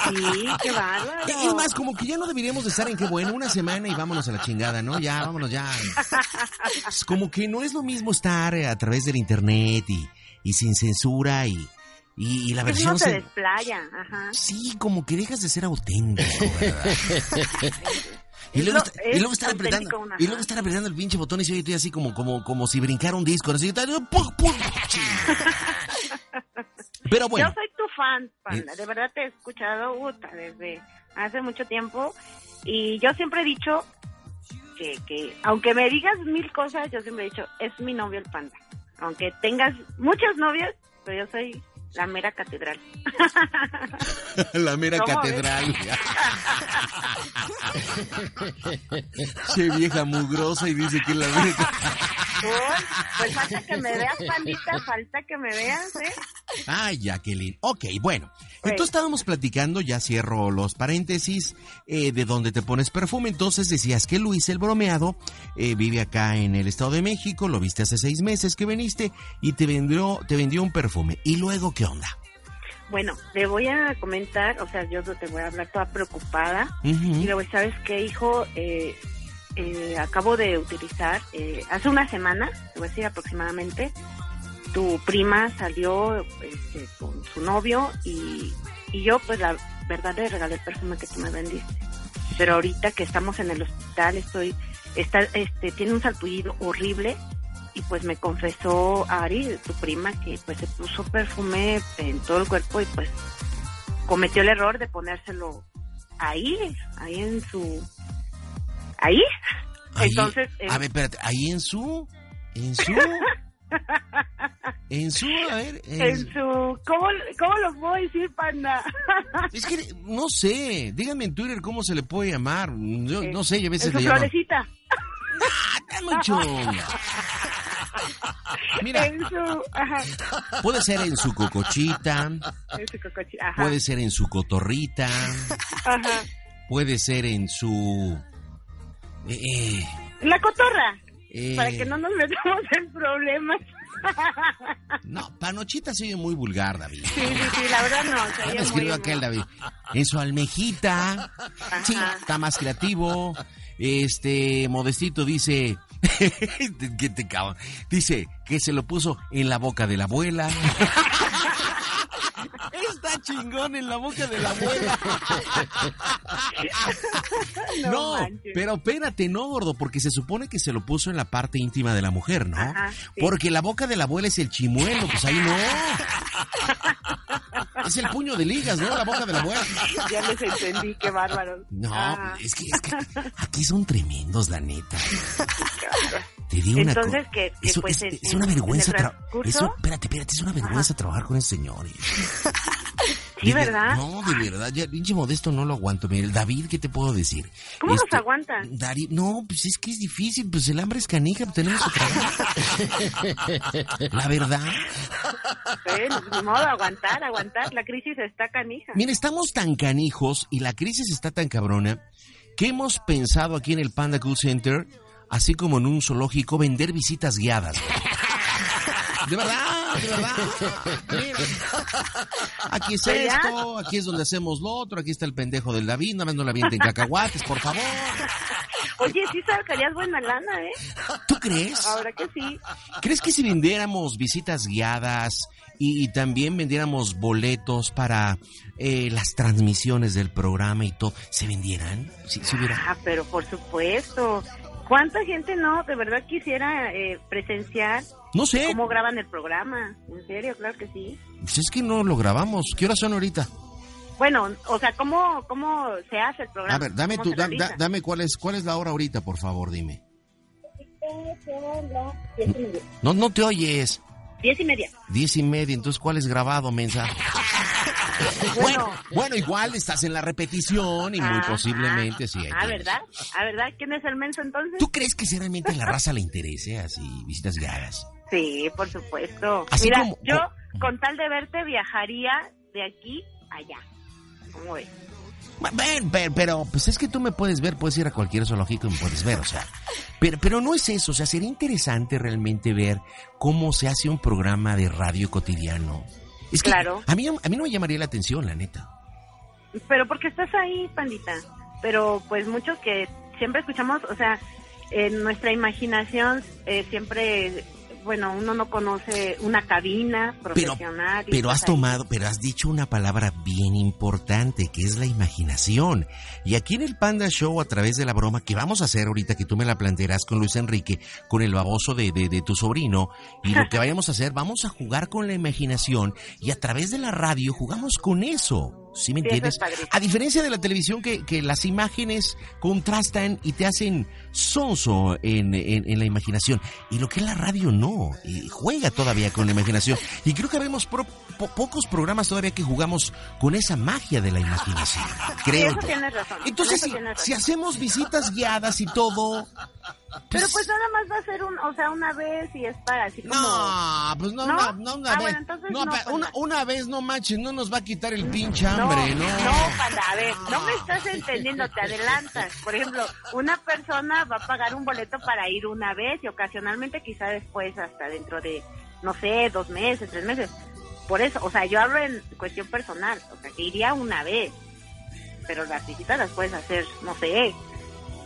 Sí, qué bárbaro. Es más, como que ya no deberíamos de estar en qué bueno, una semana y vámonos a la chingada, ¿no? Ya, vámonos ya. Es como que no es lo mismo estar a través del internet y, y sin censura y, Y, y la versión no se se- desplaya, ajá. Sí, como que dejas de ser auténtico, ¿verdad? y, luego está- y luego estar apretando, una- y luego estar apretando el pinche botón y se oye así como, como, como si brincara un disco. Así, ¡pum, pum! Pero bueno. Yo soy tu fan, panda. De verdad te he escuchado uta, desde hace mucho tiempo. Y yo siempre he dicho que, que, aunque me digas mil cosas, yo siempre he dicho, es mi novio el panda. Aunque tengas muchos novios, pero yo soy la mera catedral. La mera ¿Cómo catedral. che vieja mugrosa y dice que es la mera Pues, pues falta que me veas, pandita, falta que me veas, ¿eh? Ay, Jacqueline. Ok, bueno. Entonces estábamos platicando, ya cierro los paréntesis, eh, de dónde te pones perfume. Entonces decías que Luis el bromeado eh, vive acá en el Estado de México, lo viste hace seis meses que viniste y te vendió, te vendió un perfume. ¿Y luego qué onda? Bueno, le voy a comentar, o sea, yo te voy a hablar toda preocupada. Ujú. Y luego, ¿sabes qué, hijo? Eh, eh, acabo de utilizar, eh, hace una semana, te voy a decir aproximadamente, tu prima salió este, con su novio y, y yo, pues, la verdad, le regalé el perfume que tú me vendiste. Pero ahorita que estamos en el hospital, estoy, está, este, tiene un salpullido horrible y pues me confesó Ari, tu prima, que pues se puso perfume en todo el cuerpo y pues cometió el error de ponérselo ahí, ahí en su... Ahí. Ahí- Entonces... eh, A ver, espérate, ahí en su, en su, en su, a ver, en- en su... ¿Cómo, ¿Cómo lo puedo decir, panda? es que no sé, díganme en Twitter cómo se le puede llamar. Yo no sé, yo a veces en su le florecita. Está muy chunga. Mira. En su... Ajá. Puede ser en su cocochita, En su cocochi- Ajá. puede ser en su cotorrita, Ajá. puede ser en su... eh, La cotorra. Eh. Para que no nos metamos en problemas. no, panochita se oye muy vulgar, David. Sí, sí, sí, la verdad no. o sea, Ya yo me escribió aquel David. En su almejita. Sí, está más creativo. Este, Modestito dice. que te cago. Dice que se lo puso en la boca de la abuela. Está chingón en la boca de la abuela. No pero espérate, no, gordo, porque se supone que se lo puso en la parte íntima de la mujer, ¿no? Ajá, sí. Porque la boca de la abuela es el chimuelo, pues ahí no. Es el puño de ligas, ¿no? La boca de la abuela. Ya les entendí, qué bárbaros. No, Ah. es que, es que aquí son tremendos, la neta. Te digo una Entonces, que, que Eso pues es, en- es una en- vergüenza. Eso, espérate, espérate, es una vergüenza trabajar con ese señor. Sí, De ¿verdad? No, de verdad, ya, pinche modesto no lo aguanto. Mira, el David, ¿qué te puedo decir? ¿Cómo Este, nos aguantan? Dari- no, pues es que es difícil, pues el hambre es canija, pues tenemos que trabajar. La verdad. Bueno, ni modo, aguantar, aguantar. La crisis está canija. Mira, estamos tan canijos y la crisis está tan cabrona que hemos pensado aquí en el Panda Cool Center, así como en un zoológico, vender visitas guiadas. De verdad, de verdad. Mira. Aquí es esto, aquí es donde hacemos lo otro, aquí está el pendejo del David, nada más no la avienten cacahuates, por favor. Oye, sí sacarías buena lana, ¿eh? ¿Tú crees? Ahora que sí. ¿Crees que si vendiéramos visitas guiadas y, y también vendiéramos boletos para eh, las transmisiones del programa y todo, se vendieran? Si, si hubiera... Ah, pero por supuesto. ¿Cuánta gente no de verdad quisiera eh, presenciar No sé, cómo graban el programa? En serio, claro que sí. pues es que no lo grabamos. ¿Qué horas son ahorita? Bueno, o sea, ¿cómo, cómo se hace el programa? A ver, dame ¿Cómo tu, se da- dame cuál es, cuál es la hora ahorita, por favor, dime. No, no te oyes. Diez y media. Diez y media, entonces ¿cuál es grabado, mensa? Bueno, bueno, igual estás en la repetición y muy Ah, posiblemente sí. ahí Ah. ¿verdad? Ah, ¿verdad? ¿Quién es el menso entonces? ¿Tú crees que si realmente a la raza le interese así visitas guiadas? Sí, por supuesto. Así Mira, como- yo con tal de verte viajaría de aquí allá. ¿Cómo ves? Ven, pero, pero, pues es que tú me puedes ver, puedes ir a cualquier zoológico y me puedes ver, o sea. Pero, pero no es eso, o sea, sería interesante realmente ver cómo se hace un programa de radio cotidiano. Es que Claro. a, mí, a mí no me llamaría la atención, la neta. Pero porque estás ahí, pandita. Pero pues muchos que siempre escuchamos, o sea, en nuestra imaginación eh, siempre bueno, uno no conoce una cabina profesional. Pero has estás ahí. tomado, pero has dicho una palabra bien importante, que es la imaginación. Y aquí en el Panda Show, a través de la broma que vamos a hacer ahorita, que tú me la plantearás con Luis Enrique, con el baboso de, de, de tu sobrino, y lo que vayamos a hacer, vamos a jugar con la imaginación, y a través de la radio jugamos con eso. ¿Sí me Sí, entiendes? es. A diferencia de la televisión que, que las imágenes contrastan y te hacen sonso en, en- en la imaginación. Y lo que es la radio no, y juega todavía con la imaginación. Y creo que vemos pro- po- pocos programas todavía que jugamos con esa magia de la imaginación. Creo Sí, eso yo. tienes razón. Entonces, eso si, tienes si razón. hacemos visitas guiadas y todo... Pero pues nada más va a ser un, o sea, una vez y es para así como... No, pues no, una, no una Ah, vez. bueno, entonces no, no, pa- pues una, una vez no manches, no nos va a quitar el pinche hambre, ¿no? No, panda, a ver, no me estás entendiendo, te adelantas. Por ejemplo, una persona va a pagar un boleto para ir una vez y ocasionalmente quizá después hasta dentro de, no sé, dos meses, tres meses. Por eso, o sea, yo hablo en cuestión personal, o sea, que iría una vez, pero las visitas las puedes hacer, no sé,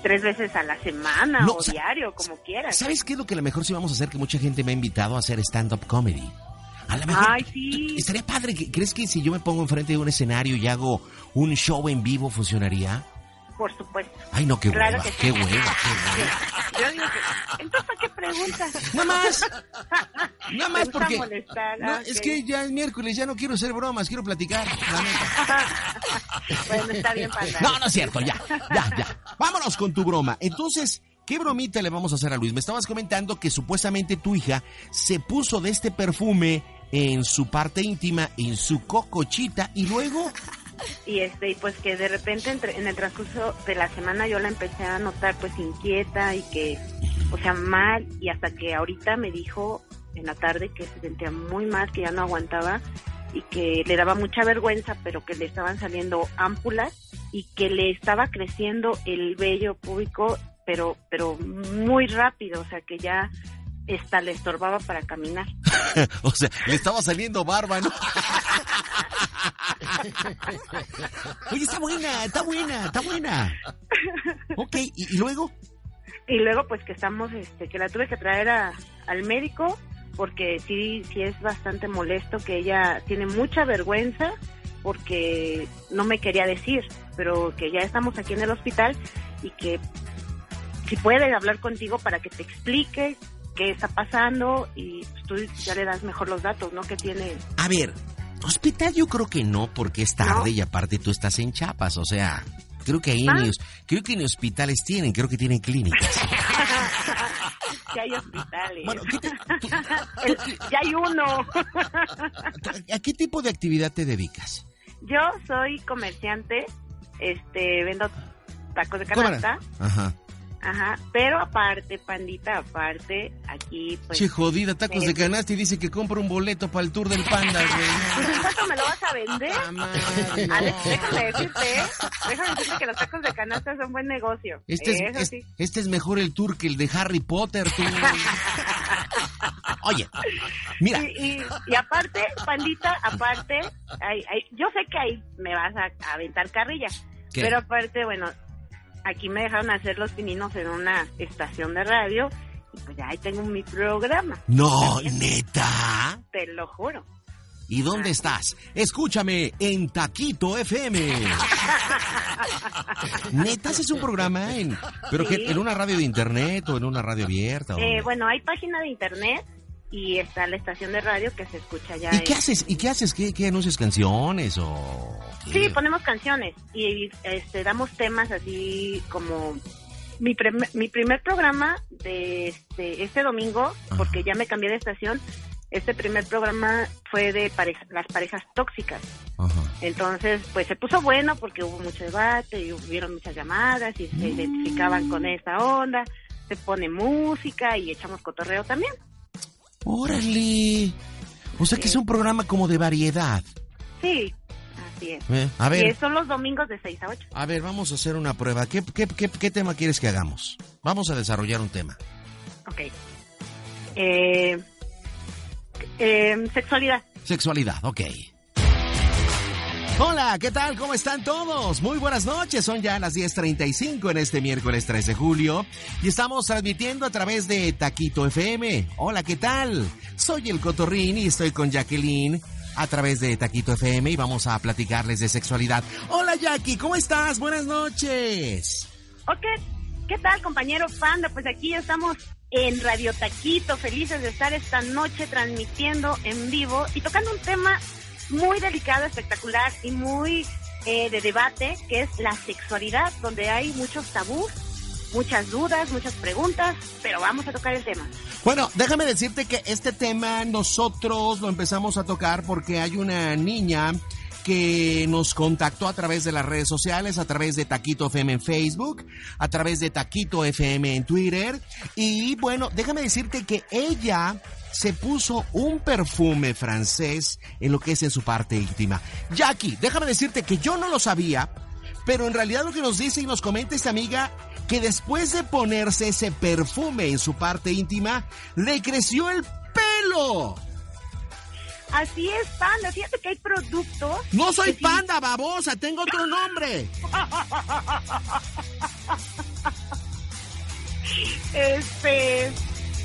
tres veces a la semana No, o diario, como quieras. ¿Sabes qué es lo que a lo mejor sí vamos a hacer? Que mucha gente me ha invitado a hacer stand-up comedy. A lo mejor Ay, sí. estaría padre. ¿Crees que si yo me pongo enfrente de un escenario y hago un show en vivo funcionaría? Por supuesto. Ay, no, qué Claro hueva, que sí. qué hueva, qué hueva. Yo digo que, entonces, ¿para qué preguntas? Nada más. Nada más ¿Te gusta porque... molestar? No, Ah, es que ya es miércoles, ya no quiero hacer bromas, quiero platicar. la neta. Bueno, está bien, panda. No, no es cierto, ya, ya, ya. Vámonos con tu broma. Entonces, ¿qué bromita le vamos a hacer a Luis? Me estabas comentando que supuestamente tu hija se puso de este perfume en su parte íntima, en su cocochita, y luego... y este y pues que de repente entre- en el transcurso de la semana yo la empecé a notar pues inquieta y que o sea mal y hasta que ahorita me dijo en la tarde que se sentía muy mal que ya no aguantaba y que le daba mucha vergüenza pero que le estaban saliendo ámpulas y que le estaba creciendo el vello púbico pero pero muy rápido o sea que ya esta le estorbaba para caminar o sea, le estaba saliendo barba, ¿no? Oye, está buena, está buena, está buena. Ok, ¿y, y luego? y luego pues que estamos este que la tuve que traer a- al médico porque sí sí es bastante molesto que ella tiene mucha vergüenza porque no me quería decir pero que ya estamos aquí en el hospital y que si puede hablar contigo para que te explique qué está pasando y pues, tú ya le das mejor los datos no que tiene A ver, hospital yo creo que no, porque es tarde y aparte tú estás en Chiapas, o sea, creo que ahí Ah. ni, creo que ni hospitales tienen, creo que tienen clínicas. ya hay hospitales Bueno, El- ya hay uno ¿A qué tipo de actividad te dedicas? Yo soy comerciante, este, vendo tacos de canasta, Ajá. Ajá, pero aparte, pandita, aparte, aquí, pues... che, jodida, tacos eh, de canasta y dice que compra un boleto para el tour del panda, güey. Pues cuánto me lo vas a vender? no. Alex, déjame decirte, ¿eh? déjame decirte que los tacos de canasta son buen negocio. Este es, es- sí. este es mejor el tour que el de Harry Potter, tú. Oye, mira. Y, y, y aparte, pandita, aparte, hay, hay- yo sé que ahí me vas a, a aventar carrilla, ¿Qué? pero aparte, bueno, aquí me dejaron hacer los pininos en una estación de radio y pues ya ahí tengo mi programa. No, neta. Te lo juro. ¿Y dónde estás? Escúchame en Taquito FM. Neta, es un programa en, pero que Sí. en una radio de internet o en una radio abierta. Eh, bueno, hay página de internet y está la estación de radio que se escucha ya. ¿Y qué haces? ¿Y qué haces? ¿Qué, qué anuncias canciones o Sí, ponemos canciones y este, damos temas así como mi, prem- mi primer programa de este, este domingo, porque ya me cambié de estación, este primer programa fue de pareja- las parejas tóxicas. Entonces, pues se puso bueno porque hubo mucho debate y hubieron muchas llamadas y se identificaban con esta onda, se pone música y echamos cotorreo también. Órale. O sea que es un programa como de variedad. Sí, así es. Eh, a ver. Y son los domingos de 6 a 8. A ver, vamos a hacer una prueba. ¿Qué, qué, qué, qué tema quieres que hagamos? Vamos a desarrollar un tema. Ok. Eh, eh, sexualidad. Sexualidad, ok. Hola, ¿qué tal? ¿Cómo están todos? Muy buenas noches. Son ya las 10:35 en este miércoles 3 de julio y estamos transmitiendo a través de Taquito FM. Hola, ¿qué tal? Soy el Cotorrín y estoy con Jacqueline a través de Taquito FM y vamos a platicarles de sexualidad. Hola, Jackie, ¿cómo estás? Buenas noches. Ok, ¿qué tal, compañero Panda? Pues aquí estamos en Radio Taquito, felices de estar esta noche transmitiendo en vivo y tocando un tema muy delicado, espectacular y muy eh, de debate, que es la sexualidad, donde hay muchos tabús, muchas dudas, muchas preguntas, pero vamos a tocar el tema. Bueno, déjame decirte que este tema nosotros lo empezamos a tocar porque hay una niña que nos contactó a través de las redes sociales, a través de Taquito FM en Facebook, a través de Taquito FM en Twitter. Y bueno, déjame decirte que ella se puso un perfume francés en lo que es en su parte íntima. Jackie, déjame decirte que yo no lo sabía, pero en realidad lo que nos dice y nos comenta esta amiga que después de ponerse ese perfume en su parte íntima, le creció el pelo. Así es, Panda. Fíjate que hay productos... No soy panda, babosa, tengo otro nombre. este...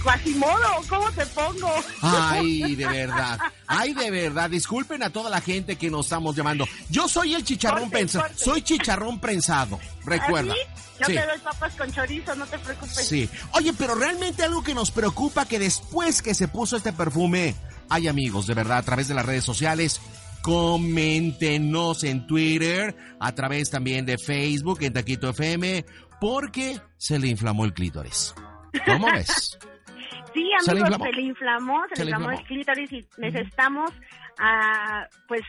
Quasimodo, ¿cómo te pongo? Ay, de verdad. Ay, de verdad. Disculpen a toda la gente que nos estamos llamando. Yo soy el chicharrón prensado. Soy chicharrón prensado. Recuerda. Yo Sí. te doy papas con chorizo, no te preocupes. Sí. Oye, pero realmente algo que nos preocupa que después que se puso este perfume, hay amigos, de verdad, a través de las redes sociales. Coméntenos en Twitter, a través también de Facebook, en Taquito FM, porque se le inflamó el clítoris. ¿Cómo ves? Sí, ¿Se le amigos, inflamó? se le inflamó, se, Se le inflamó el clítoris y necesitamos, ah, pues,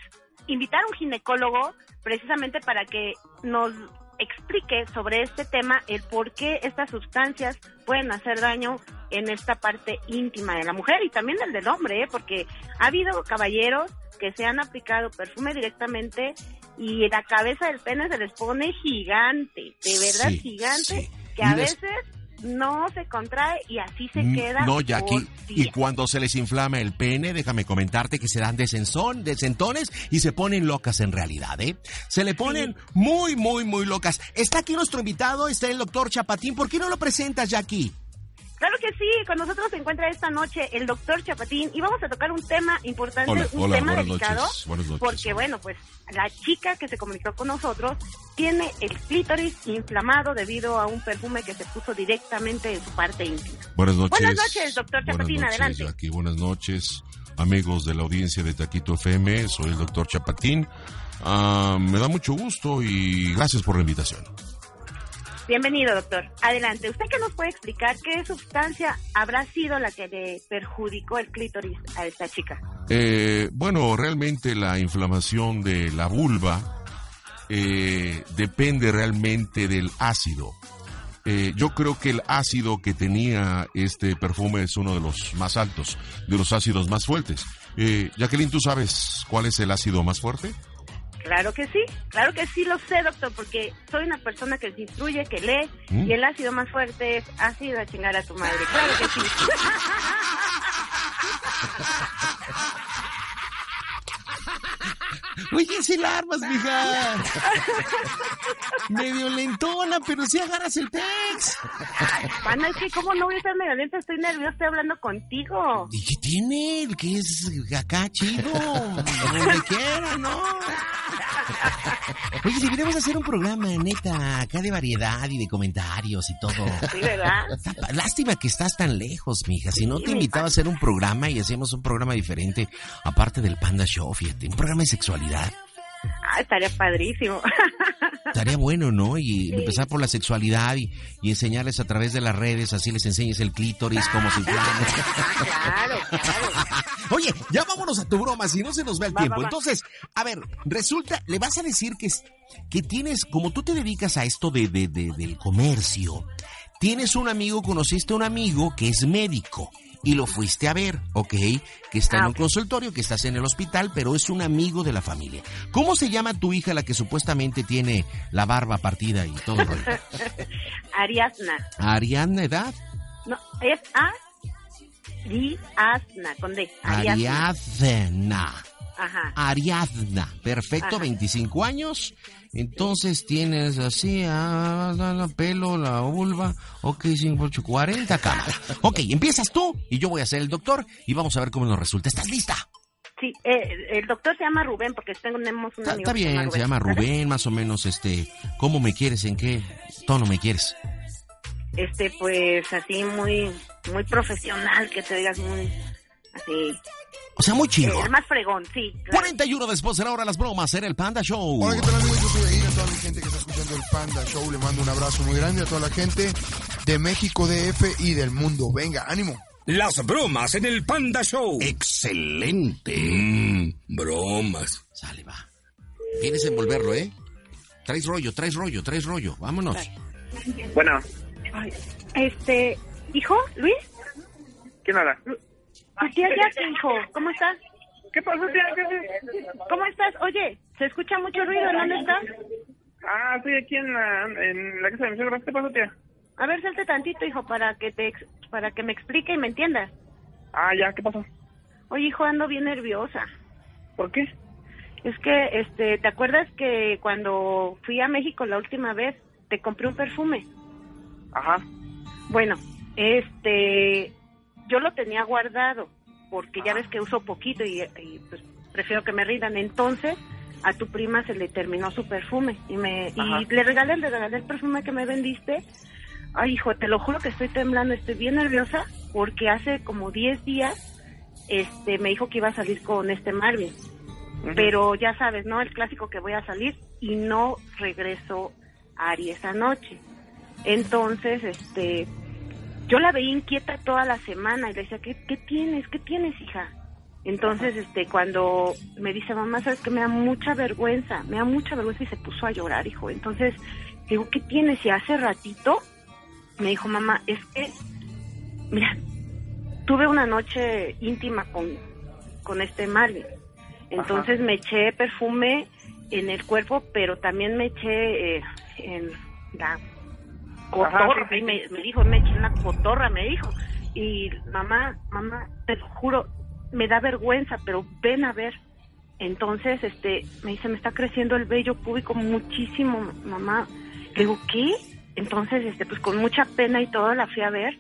invitar a un ginecólogo precisamente para que nos explique sobre este tema el por qué estas sustancias pueden hacer daño en esta parte íntima de la mujer y también del del hombre, ¿eh? porque ha habido caballeros que se han aplicado perfume directamente y la cabeza del pene se les pone gigante, de verdad Sí, gigante, que a veces no se contrae y así se Mm, queda. No, Jackie. Y cuando se les inflama el pene, déjame comentarte que se dan desensón, desentones y se ponen locas en realidad, ¿eh? Se le ponen muy, muy, muy locas. Está aquí nuestro invitado, está el doctor Chapatín. ¿Por qué no lo presentas, Jackie? Claro que sí, con nosotros se encuentra esta noche el doctor Chapatín y vamos a tocar un tema importante, Hola, un hola, tema buenas delicado, noches, buenas noches. porque bueno, pues la chica que se comunicó con nosotros tiene el clítoris inflamado debido a un perfume que se puso directamente en su parte íntima. Buenas noches. Buenas noches, doctor Chapatín, noches, adelante. Jackie. Buenas noches, amigos de la audiencia de Taquito FM. Soy el doctor Chapatín. Ah, me da mucho gusto y gracias por la invitación. Bienvenido, doctor. Adelante. ¿Usted qué nos puede explicar qué sustancia habrá sido la que le perjudicó el clítoris a esta chica? Eh, bueno, realmente la inflamación de la vulva eh, depende realmente del ácido. Eh, yo creo que el ácido que tenía este perfume es uno de los más altos, de los ácidos más fuertes. Eh, Jacqueline, ¿tú sabes cuál es el ácido más fuerte? Claro que sí, claro que sí lo sé, doctor, porque soy una persona que se instruye, que lee, ¿Mm? y el ácido más fuerte es ácido a chingar a tu madre. Claro que sí. Oye, si la armas, mija. Medio lentona, pero si agarras el tex. Pana, es que cómo no voy a estar medio lenta, estoy nerviosa, estoy hablando contigo. ¿Y qué tiene? El que es acá chido. Donde quiera, ¿no? Oye, deberíamos hacer un programa, neta, acá de variedad y de comentarios y todo. Sí, ¿verdad? Lástima que estás tan lejos, mija. Si no Sí, te invitaba a hacer un programa y hacemos un programa diferente, aparte del Panda Show, fíjate, un programa de sexualidad. Ah, estaría padrísimo. Estaría bueno, ¿no? Y Sí. empezar por la sexualidad y, y enseñarles a través de las redes, así les enseñes el clítoris, cómo se inflama. claro, claro. Oye, ya vámonos a tu broma, si no se nos va el Va, tiempo. va, va. Entonces, a ver, resulta, le vas a decir que, que tienes, como tú te dedicas a esto de, de- de- del comercio, tienes un amigo, conociste a un amigo que es médico y lo fuiste a ver, ¿ok? Que está en Ah, un consultorio, que estás en el hospital, pero es un amigo de la familia. ¿Cómo se llama tu hija la que supuestamente tiene la barba partida y todo el rollo? Ariadna. Ariadna edad. No, es A. Ariadna, con D. Ariadna. Ariadna. Ajá. Ariadna. Perfecto, Ajá. 25 años. Entonces tienes así, ah, la, la pelo, la vulva. Ok, 5, 8, 40, cámara. Ok, empiezas tú y yo voy a ser el doctor y vamos a ver cómo nos resulta. ¿Estás lista? Sí, eh, el doctor se llama Rubén porque tenemos un Está, amigo está que bien, se llama ¿sale? Rubén, más o menos, este, ¿cómo me quieres? ¿En qué tono me quieres? Este, pues así muy, muy profesional, que te digas muy, así. O sea, muy eh, chido. el más fregón, sí. 41 después de la hora de las bromas en el Panda Show. Hola, ¿qué tal amigos? Yo soy Ahir, a toda mi gente que está escuchando el Panda Show. Le mando un abrazo muy grande a toda la gente de México DF y del mundo. Venga, ánimo. Las bromas en el Panda Show. Excelente. Mm, bromas. Sale, va. Tienes que envolverlo, ¿eh? Traes rollo, traes rollo, traes rollo. Vámonos. Bueno, Ay, Este, hijo, Luis, ¿quién habla? Tía Jackie, hijo, ¿cómo estás? ¿Qué pasó, tía? ¿Cómo estás? Oye, se escucha mucho ruido, ¿dónde estás? Ah, estoy aquí en la, en la casa de mi suegra. ¿Qué pasó, tía? A ver, salte tantito, hijo, para que te, para que me explique y me entiendas. Ah, ya, ¿qué pasó? Oye, hijo, ando bien nerviosa. ¿Por qué? Es que, este, ¿te acuerdas que cuando fui a México la última vez te compré un perfume? Ajá. Bueno, este, yo lo tenía guardado porque ya ves que uso poquito y, y, pues prefiero que me rindan. Entonces, a tu prima se le terminó su perfume y me Ajá. y le regalé, le regalé el perfume que me vendiste. Ay, hijo, te lo juro que estoy temblando, estoy bien nerviosa porque hace como 10 días este me dijo que iba a salir con este Marvin. Pero ya sabes, ¿no? El clásico que voy a salir y no regreso a Ari esa noche. Entonces, este, yo la veía inquieta toda la semana y le decía, ¿qué, qué tienes? ¿Qué tienes, hija? Entonces, este, cuando me dice, mamá, sabes que me da mucha vergüenza, me da mucha vergüenza y se puso a llorar, hijo. Entonces, digo, ¿qué tienes? Y hace ratito me dijo, mamá, es que, mira, tuve una noche íntima con, con este Marvin. Entonces me eché perfume en el cuerpo, pero también me eché eh, en la cotorra. sí, sí, y me, me dijo, me eché en la cotorra, me dijo. Y mamá, mamá, te lo juro, me da vergüenza, pero ven a ver. Entonces, este, me dice, me está creciendo el vello púbico muchísimo, mamá. Le digo, ¿qué? Entonces, este, pues con mucha pena y todo la fui a ver.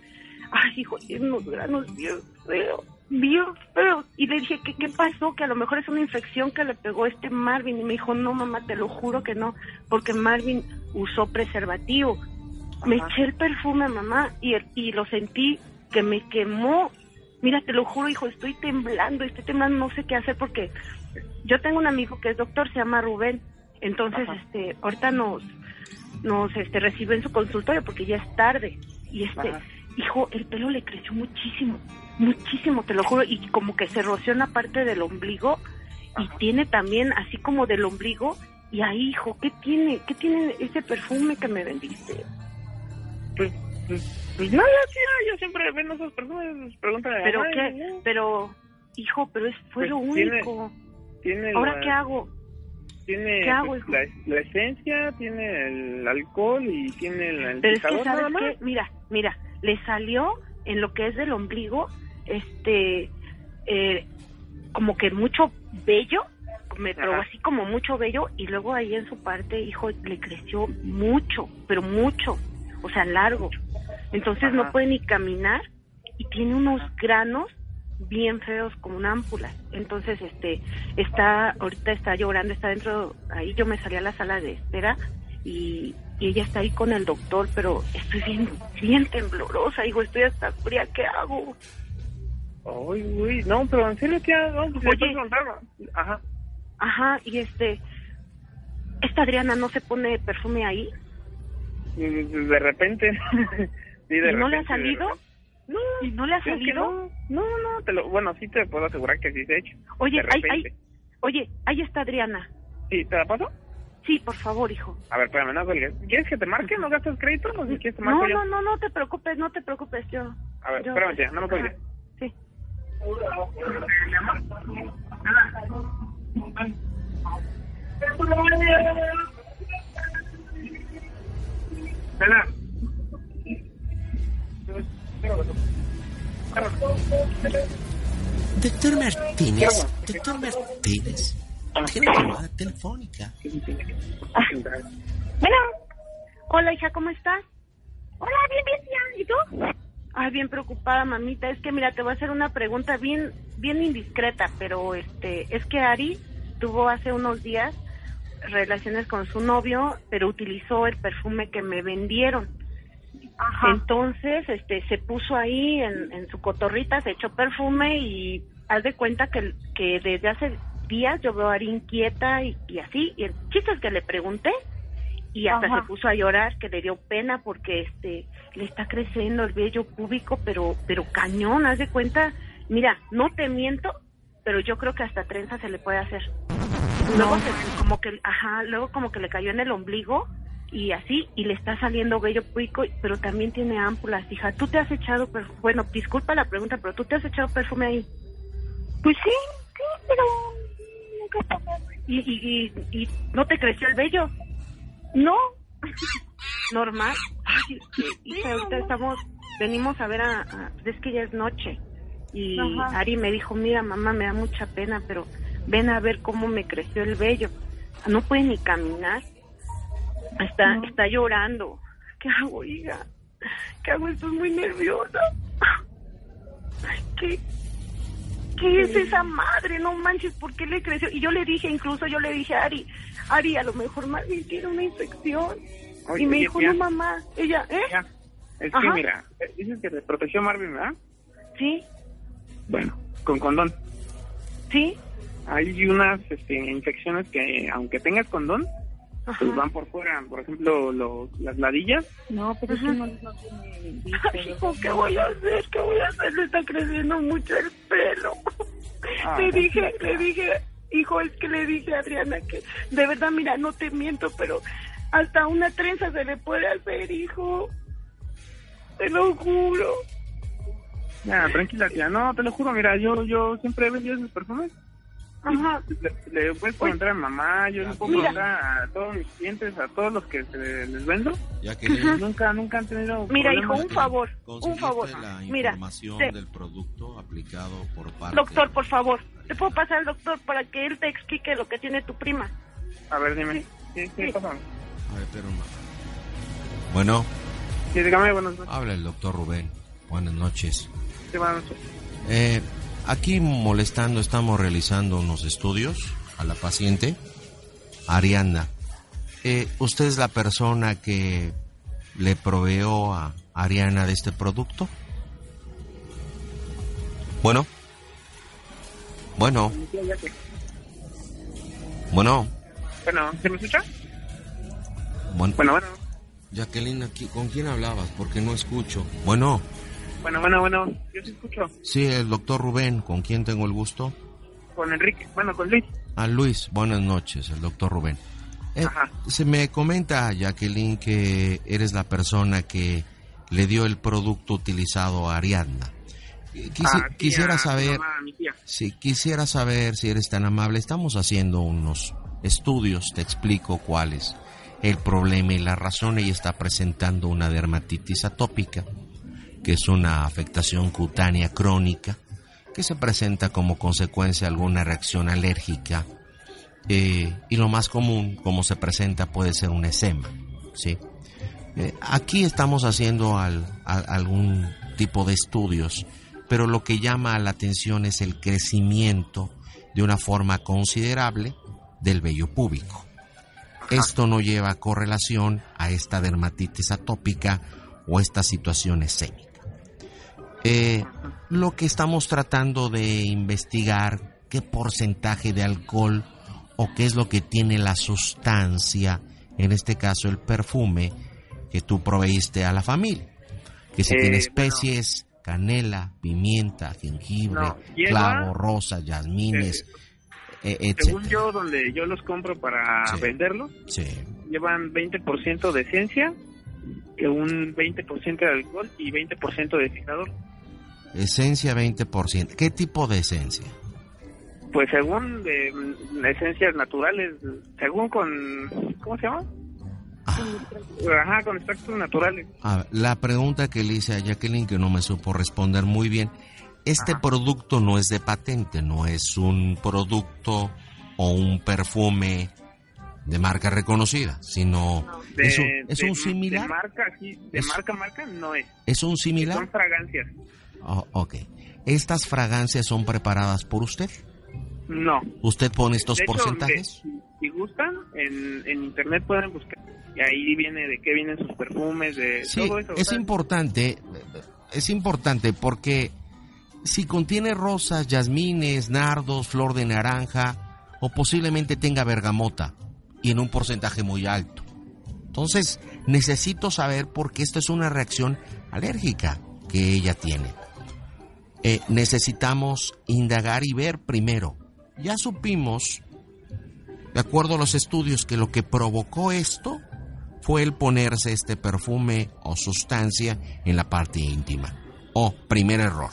Ay, hijo, unos granos bien feos, bien feos. Y le dije, ¿qué, ¿qué pasó? Que a lo mejor es una infección que le pegó este Marvin. Y me dijo, no, mamá, te lo juro que no, porque Marvin usó preservativo. Me eché el perfume, mamá, y, y lo sentí que me quemó. Mira, te lo juro, hijo, estoy temblando, estoy temblando, no sé qué hacer porque yo tengo un amigo que es doctor, se llama Rubén. Entonces, este, ahorita nos, nos, este, recibe en su consultorio porque ya es tarde. Y este, Ajá. hijo, el pelo le creció muchísimo, muchísimo, te lo juro, y como que se roció en la parte del ombligo y tiene también así como del ombligo. Y ahí, hijo, ¿qué tiene? ¿Qué tiene ese perfume que me vendiste? Pues, pues, pues nada, yo siempre vendo esos perfumes, pregúntale a mi Pero qué, pero, hijo, pero es, fue Pues lo único. Tiene ¿Ahora la- qué hago? Tiene ¿Qué hago, pues, hijo? la, la esencia, tiene el alcohol y tiene el, Pero es que, ¿sabes qué? Mira, mira, le salió en lo que es del ombligo, este, eh, como que mucho vello, me Ajá. así como mucho vello, y luego ahí en su parte, hijo, le creció mucho, pero mucho, o sea, largo. Entonces no puede ni caminar y tiene unos granos bien feos como una ámpula. Entonces, este, está, ahorita está llorando, está dentro, ahí yo me salí a la sala de espera y, y ella está ahí con el doctor, pero estoy bien, bien temblorosa, digo, estoy hasta fría, ¿qué hago? Ay, uy, no, pero en serio, no, pues Oye. Ajá. Ajá, y este, esta Adriana no se pone perfume ahí, De, de repente. sí, de ¿Y no le ha de salido? No, ¿Y no le ha salido? No, no, no, te lo, bueno, sí te puedo asegurar que sí se ha hecho. Oye, de ay, oye, ahí está Adriana. Sí, ¿te la paso? Sí, por favor, hijo. A ver, espérame, no. ¿Quieres que te marque? ¿No gastas crédito? ¿O si quieres te marco No, yo? no, no, no te preocupes, no te preocupes, yo. A ver, yo- espérame, tía, no me cuelgues. Ajá, Sí. Doctor Martínez, doctor Martínez, tiene llamada telefónica. Bueno, hola hija, ¿cómo estás? Hola, bien, bien, tía. ¿Y tú? Ay, bien preocupada, mamita. Es que mira, te voy a hacer una pregunta bien, bien indiscreta, pero este, es que Ari tuvo hace unos días relaciones con su novio, pero utilizó el perfume que me vendieron. Entonces, este, se puso ahí en, en su cotorrita, se echó perfume y haz de cuenta que, que desde hace días yo veo a Ari inquieta y, y así. Y el chiste es que le pregunté y hasta Ajá. se puso a llorar, que le dio pena porque este le está creciendo el vello púbico, pero pero cañón, haz de cuenta. Mira, no te miento, pero yo creo que hasta trenza se le puede hacer. Luego se- como que, ajá, luego como que le cayó en el ombligo y así y le está saliendo vello púbico, pero también tiene ámpulas, hija. ¿Tú te has echado perfume? Bueno, disculpa la pregunta, pero ¿tú te has echado perfume ahí? Pues sí, sí, pero nunca. ¿Y, y, y, y no te creció el vello? No. Normal. Ay, hija, ahorita estamos, venimos a ver a, a- es que ya es noche. Y Ajá. Ari me dijo, mira mamá, me da mucha pena, pero ven a ver cómo me creció el vello. No puede ni caminar. Está, está llorando. ¿Qué hago, hija? ¿Qué hago? Estoy muy nerviosa. ¿Qué, ¿Qué es esa madre? No manches, ¿por qué le creció? Y yo le dije, incluso yo le dije a Ari, Ari, a lo mejor bien tiene una infección. Oye, y me oye, dijo, no mamá, ella, ¿eh? Ya. Es que Ajá. mira, dices que te protegió Marvin, ¿verdad? Sí. Bueno, con condón. Sí. Hay unas este, infecciones que, aunque tengas condón, pues van por fuera. Por ejemplo, los, las ladillas. No, pero es que no, tiene... Ay, hijo, ¿qué voy a hacer? ¿Qué voy a hacer? Le está creciendo mucho el pelo. Ah, le dije, le dije, hijo, es que le dije a Adriana que, de verdad, mira, no te miento, pero hasta una trenza se le puede hacer, hijo. Te lo juro. Ya, tranquila, tía. No, te lo juro, mira, yo yo siempre he vendido esos perfumes. Ajá. Le, le puedes preguntar a mamá, yo le puedo Mira. preguntar a todos mis clientes, a todos los que se les vendo. Ya que. Nunca, nunca han tenido Mira, hijo, un favor, un favor. la Mira, información del producto aplicado por parte doctor, por favor, ¿te puedo pasar al doctor para que él te explique lo que tiene tu prima? A ver, dime. Sí, sí, pasa. A ver, pero no. Bueno, Sí, dígame, buenas noches. habla el doctor Rubén. Buenas noches. Sí, buenas noches. Eh, aquí molestando, estamos realizando unos estudios a la paciente, Arianda. Eh, ¿Usted es la persona que le proveó a Ariana de este producto? Bueno. Bueno, bueno, Bueno, ¿se me escucha? bueno. Bueno, bueno. Jacqueline, ¿con quién hablabas? Porque no escucho. Bueno, Bueno, bueno, bueno. Yo sí escucho. sí, el doctor Rubén, ¿con quién tengo el gusto? Con Enrique. Bueno, con Luis. Ah, Luis, buenas noches, el doctor Rubén. Eh, se me comenta, Jacqueline, que eres la persona que le dio el producto utilizado a Ariadna. Eh, quisi- Ah, quisiera saber, mamá, si quisiera saber si eres tan amable. Estamos haciendo unos estudios, te explico cuáles. El problema y la razón, ella está presentando una dermatitis atópica, que es una afectación cutánea crónica, que se presenta como consecuencia de alguna reacción alérgica eh, y lo más común, como se presenta, puede ser un eczema. ¿sí? Eh, aquí estamos haciendo algún tipo de estudios, pero lo que llama la atención es el crecimiento de una forma considerable del vello púbico. Esto no lleva correlación a esta dermatitis atópica o esta situación escénica. Eh, lo que estamos tratando de investigar, qué porcentaje de alcohol o qué es lo que tiene la sustancia, en este caso el perfume, que tú proveíste a la familia. Que si Eh, tiene bueno. especies, canela, pimienta, jengibre, No, clavo, rosa, jazmines, eh, etc. Según yo, donde yo los compro para Sí. venderlos, Sí. llevan 20% de esencia, un 20% de alcohol y 20% de fijador. Esencia 20%. ¿Qué tipo de esencia? Pues según de mm, esencias naturales, según con... ¿Cómo se llama? Ajá, con extractos naturales. A ver, la pregunta que le hice a Jacqueline, que no me supo responder muy bien, este producto no es de patente, no es un producto o un perfume de marca reconocida, sino De, es un, es de- un similar. De marca, sí, de Es- marca, marca no es. ¿Es un similar? Son fragancias. Oh, ok. ¿Estas fragancias son preparadas por usted? No. ¿Usted pone estos De hecho, porcentajes? de- si gustan, en, en internet pueden buscar. Y ahí viene de qué vienen sus perfumes, de Sí, todo eso. o es importante, es importante porque si contiene rosas, jazmines, nardos, flor de naranja o posiblemente tenga bergamota y en un porcentaje muy alto. Entonces, necesito saber porque esto es una reacción alérgica que ella tiene. Eh, necesitamos indagar y ver primero. Ya supimos, de acuerdo a los estudios, que lo que provocó esto fue el ponerse este perfume o sustancia en la parte íntima. O, primer error,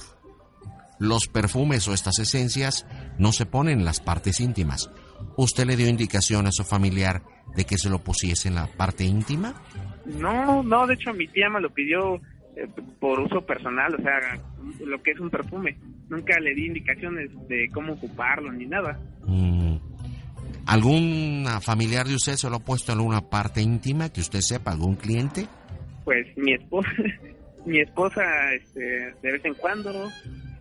los perfumes o estas esencias no se ponen en las partes íntimas. ¿Usted le dio indicación a su familiar de que se lo pusiese en la parte íntima? No, no, de hecho mi tía me lo pidió eh, por uso personal, o sea, lo que es un perfume. Nunca le di indicaciones de cómo ocuparlo ni nada. Mm. ¿Algún familiar de usted se lo ha puesto en alguna parte íntima que usted sepa, algún cliente? Pues mi esposa, mi esposa, este, de vez en cuando,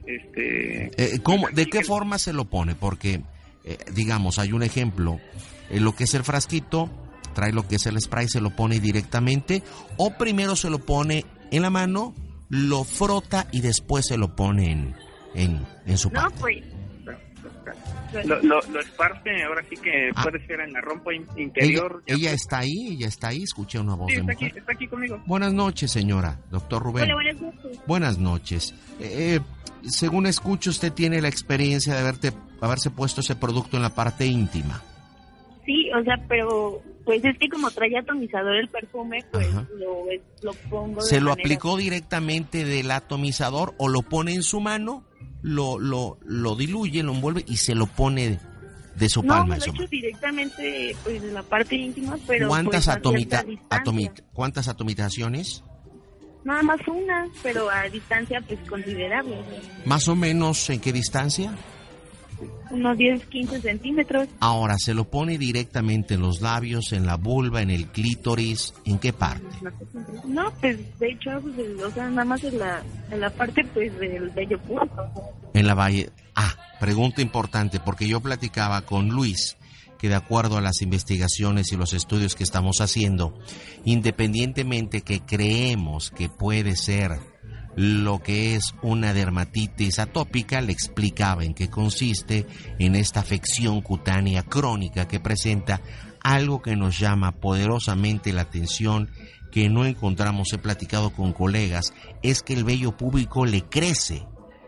este, Eh, ¿cómo, ¿De qué forma se lo pone? Porque, eh, digamos, hay un ejemplo, eh, lo que es el frasquito, trae lo que es el spray, se lo pone directamente, o primero se lo pone en la mano, lo frota y después se lo pone en, en, en su No, pues. lo, lo, lo esparce, ahora sí que Ah. puede ser en la rompa Ella, interior. ella está ahí, ella está ahí, escuché una voz Sí, de está aquí, mujer. está aquí conmigo. Buenas noches, señora, doctor Rubén. Hola, buenas noches. Buenas noches. Eh, según escucho, usted tiene la experiencia de haberte, haberse puesto ese producto en la parte íntima. Sí, o sea, pero pues es que como trae atomizador el perfume, pues lo, pongo de ¿Se lo manera- aplicó directamente del atomizador o lo pone en su mano, lo, lo, lo diluye, lo envuelve y se lo pone de su No, palma? de lo he hecho directamente pues en la parte íntima, pero ¿Cuántas, pues, atomita- atomi- ¿Cuántas atomitaciones? Nada más una, pero a distancia pues considerable, ¿Más o menos en qué distancia? Unos 10, 15 centímetros. Ahora, ¿se lo pone directamente en los labios, en la vulva, en el clítoris? ¿En qué parte? No, pues de hecho, pues, el- o sea, nada más en la, en la parte pues del bello punto. En la valle. Ah, pregunta importante, porque yo platicaba con Luis que de acuerdo a las investigaciones y los estudios que estamos haciendo, independientemente que creemos que puede ser lo que es una dermatitis atópica, le explicaba en qué consiste en esta afección cutánea crónica que presenta algo que nos llama poderosamente la atención que no encontramos, he platicado con colegas, es que el vello público le crece,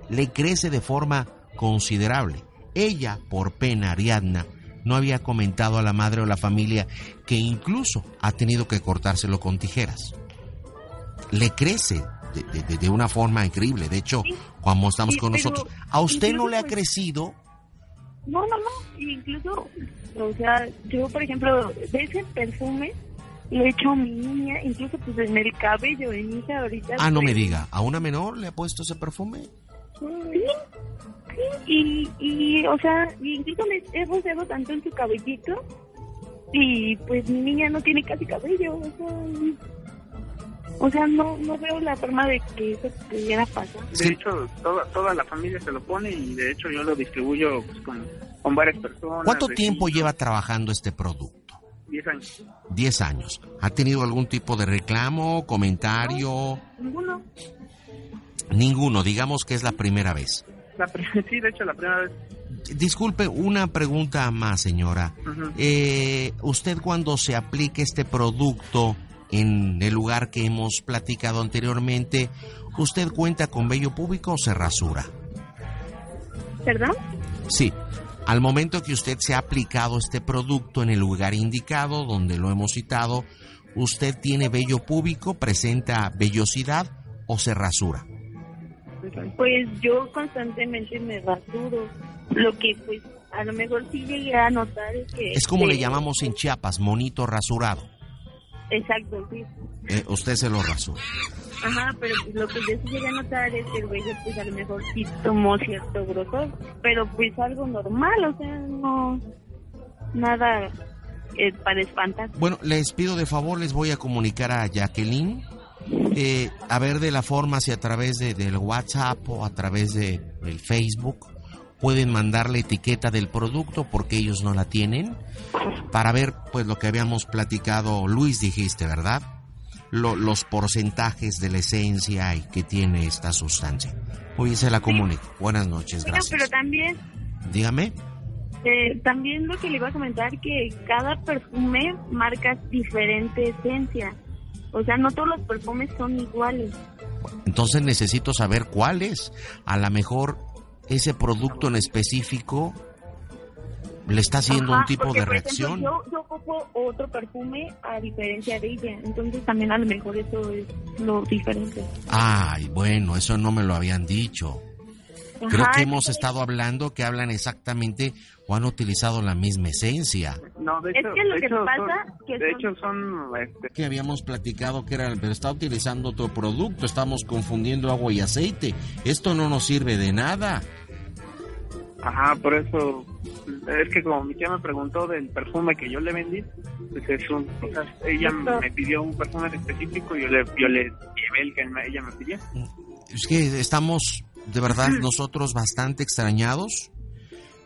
le crece de forma considerable. Ella, por pena, Ariadna, no había comentado a la madre o la familia que incluso ha tenido que cortárselo con tijeras. Le crece de, de- una forma increíble. De hecho, cuando estamos Sí, con pero nosotros, ¿a usted no le ha pues, crecido? No, no, no. Incluso, o sea, yo, por ejemplo, de ese perfume lo he hecho a mi niña, incluso pues en el cabello de mi hija ahorita. Ah, no me pues, diga, ¿a una menor le ha puesto ese perfume? Sí, sí, y, y, o sea, incluso me he tanto en su cabellito y pues mi niña no tiene casi cabello, o sea, o sea no, no veo la forma de que eso pudiera pasar. De hecho, toda, toda la familia se lo pone y de hecho yo lo distribuyo pues, con, con varias personas. ¿Cuánto tiempo lleva trabajando este producto? 10 años. 10 años. ¿Ha tenido algún tipo de reclamo, comentario? Ninguno. Ninguno, digamos que es la primera vez. La sí, de hecho, la primera vez. Disculpe, una pregunta más, señora. Eh, usted cuando se aplique este producto en el lugar que hemos platicado anteriormente, ¿usted cuenta con vello público o se rasura? ¿Perdón? Sí. Al momento que usted se ha aplicado este producto en el lugar indicado, donde lo hemos citado, ¿usted tiene vello público, presenta vellosidad o se rasura? Pues yo constantemente me rasuro. Lo que pues a lo mejor sí llegué a notar es que... Es como le este, llamamos en Chiapas, monito rasurado. Exacto, sí. Eh, usted se lo rasura. Ajá, pero pues lo que yo sí llegué a notar es que el vello pues a lo mejor sí tomó cierto grosor, pero pues algo normal, o sea, no nada eh, para espantar. Bueno, les pido de favor, les voy a comunicar a Jacqueline, eh, a ver de la forma si a través de, del WhatsApp o a través de, del Facebook pueden mandar la etiqueta del producto porque ellos no la tienen, para ver pues lo que habíamos platicado, Luis dijiste, ¿verdad? Lo- los porcentajes de la esencia y que tiene esta sustancia. Oye, se la comunico. Buenas noches, gracias. pero también Dígame. Eh, también lo que le iba a comentar que cada perfume marca diferente esencia. O sea, no todos los perfumes son iguales. Entonces necesito saber cuál es. A lo mejor ese producto en específico le está haciendo Ajá, un tipo porque, de por ejemplo, reacción. yo, yo ocupo otro perfume a diferencia de ella. Entonces también a lo mejor eso es lo diferente. Ay, bueno, eso no me lo habían dicho. Creo Ajá, que hemos estado hablando que hablan exactamente o han utilizado la misma esencia. No, de Es que lo de que hecho pasa son, que de son- hecho son este, Que habíamos platicado que era, pero está utilizando otro producto, estamos confundiendo agua y aceite. Esto no nos sirve de nada. Ajá, por eso es que como mi tía me preguntó del perfume que yo le vendí, pues es un, o sea, ella me pidió un perfume en específico y yo le, yo le llevé el que ella me pidió. Es que estamos, de verdad, nosotros bastante extrañados.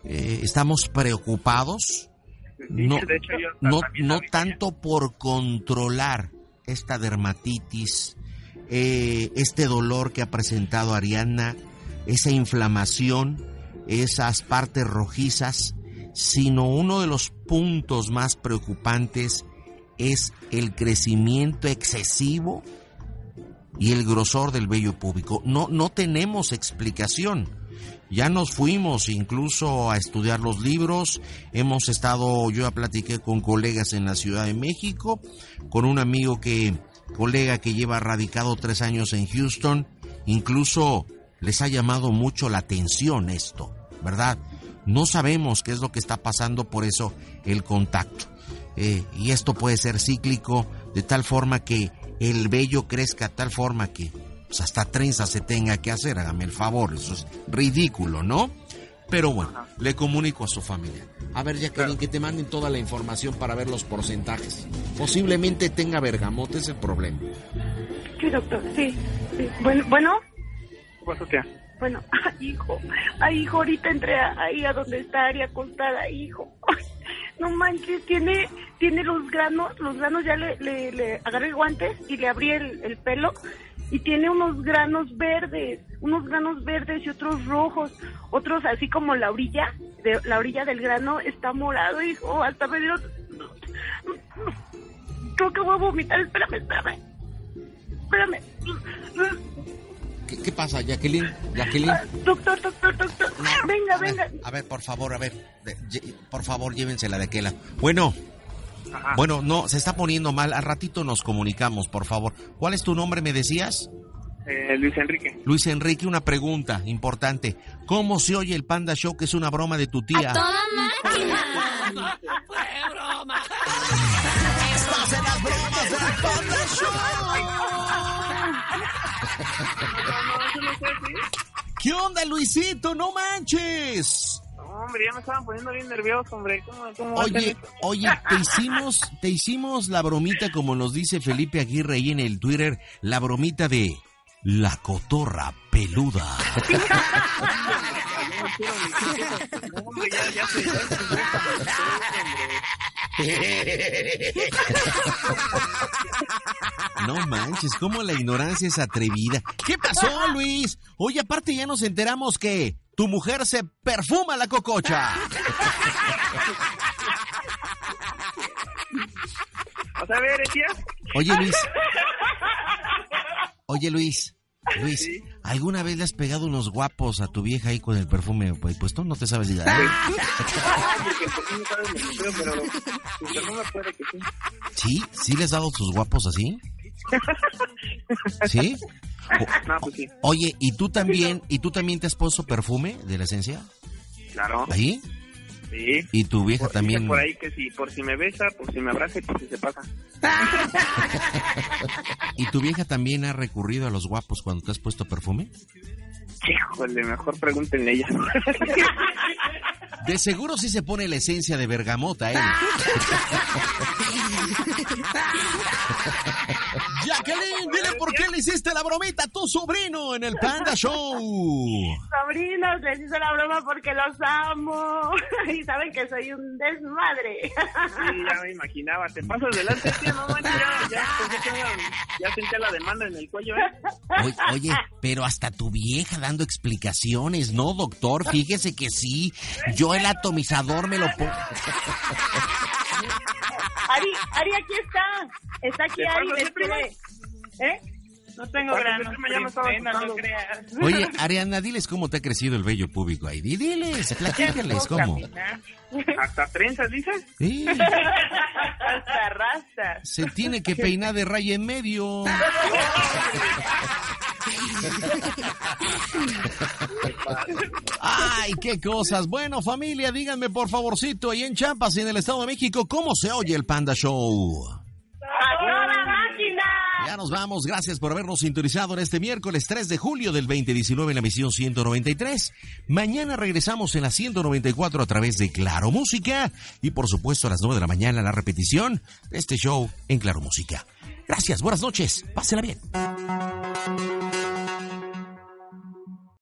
eh, estamos preocupados. No, no, no tanto por controlar esta dermatitis, eh, este dolor que ha presentado Ariana, esa inflamación, esas partes rojizas, sino uno de los puntos más preocupantes es el crecimiento excesivo y el grosor del vello púbico. No, no tenemos explicación. Ya nos fuimos incluso a estudiar los libros, hemos estado, yo ya platiqué con colegas en la Ciudad de México, con un amigo que, colega que lleva radicado tres años en Houston, incluso les ha llamado mucho la atención esto, ¿verdad? No sabemos qué es lo que está pasando, por eso el contacto. Eh, y esto puede ser cíclico, de tal forma que el vello crezca de tal forma que pues, hasta trenza se tenga que hacer, hágame el favor, eso es ridículo, ¿no? Pero bueno, le comunico a su familia. A ver, Jacqueline, que te manden toda la información para ver los porcentajes. Posiblemente tenga bergamote, es el problema. Sí, doctor, sí. sí. Bueno, bueno, ¿Qué pasó, tía? bueno, ay, hijo, ay, hijo, ahorita entré ahí a donde está Ari acostada, hijo. No manches, tiene, tiene los granos, los granos ya le, le, le agarré guantes y le abrí el, el pelo y tiene unos granos verdes, unos granos verdes y otros rojos, otros así como la orilla, de, la orilla del grano está morado, hijo, hasta me dieron... Creo que voy a vomitar, espérame, espérame. Espérame. ¿Qué, pasa, Jacqueline? Jacqueline. Doctor, doctor, doctor. venga, venga. A ver, por favor, a ver. por favor, llévensela de aquella. Bueno. Ajá. Bueno, no, se está poniendo mal. Al ratito nos comunicamos, por favor. ¿Cuál es tu nombre, me decías? Eh, Luis Enrique. Luis Enrique, una pregunta importante. ¿Cómo se oye el Panda Show, que es una broma de tu tía? máquina! ¡Fue broma! Estás en las bromas del Panda ¿Qué onda, Luisito? ¡No manches! Hombre, ya me estaban poniendo bien nervioso, hombre. ¿Cómo, cómo Oye, oye, te hicimos, te hicimos la bromita, como nos dice Felipe Aguirre ahí en el Twitter, la bromita de la cotorra peluda. No manches, cómo la ignorancia es atrevida. ¿Qué pasó, Luis? Oye, aparte ya nos enteramos que tu mujer se perfuma la cococha. ¿Vas a ver, tía? Oye, Luis. Oye, Luis. Luis, ¿alguna vez le has pegado unos guapos a tu vieja ahí con el perfume pues, puesto? No te sabes que sí. ¿Sí? ¿Sí les has dado sus guapos así? ¿Sí? No, pues sí. Oye, ¿y tú también, y tú también te has puesto perfume de la esencia? Claro. ¿Ahí? Sí. Y tu vieja Por- también. Por ahí que si, por si me besa, por si me abraza y por si se pasa. ¿Y tu vieja también ha recurrido a los guapos cuando te has puesto perfume? Híjole, mejor pregúntenle a ella. De seguro sí se pone la esencia de bergamota, ¿eh? Jacqueline, dile por qué le hiciste la bromita a tu sobrino en el Panda Show. Sobrinos, les hice la broma porque los amo y saben que soy un desmadre. Sí, ya me imaginaba. Te pasas delante, tío, no manches, ya, ya, pues, ya, ya sentía la demanda en el cuello, ¿eh? Oye, oye, pero hasta tu vieja dando explicaciones, ¿no, doctor? Fíjese que sí. Yo el atomizador me lo pongo. Ari, Ari, aquí está. Está aquí ¿Qué Ari, me. ¿Eh? No tengo granos, no creas. Oye, Ariana, diles cómo te ha crecido el vello público ahí. Di- Diles, platícales cómo. ¿Hasta trenzas, dices? Sí. Hasta rastas. Se tiene que peinar de raya en medio. Ay, qué cosas. Bueno, familia, díganme por favorcito, ahí en Champas y en el Estado de México, ¿cómo se oye el Panda Show? ¡A máquina! Ya nos vamos, gracias por habernos sintonizado en este miércoles 3 de julio del 2019 en la misión 193. Mañana regresamos en la 194 a través de Claro Música y por supuesto a las 9 de la mañana la repetición de este show en Claro Música. Gracias, buenas noches. Pásela bien.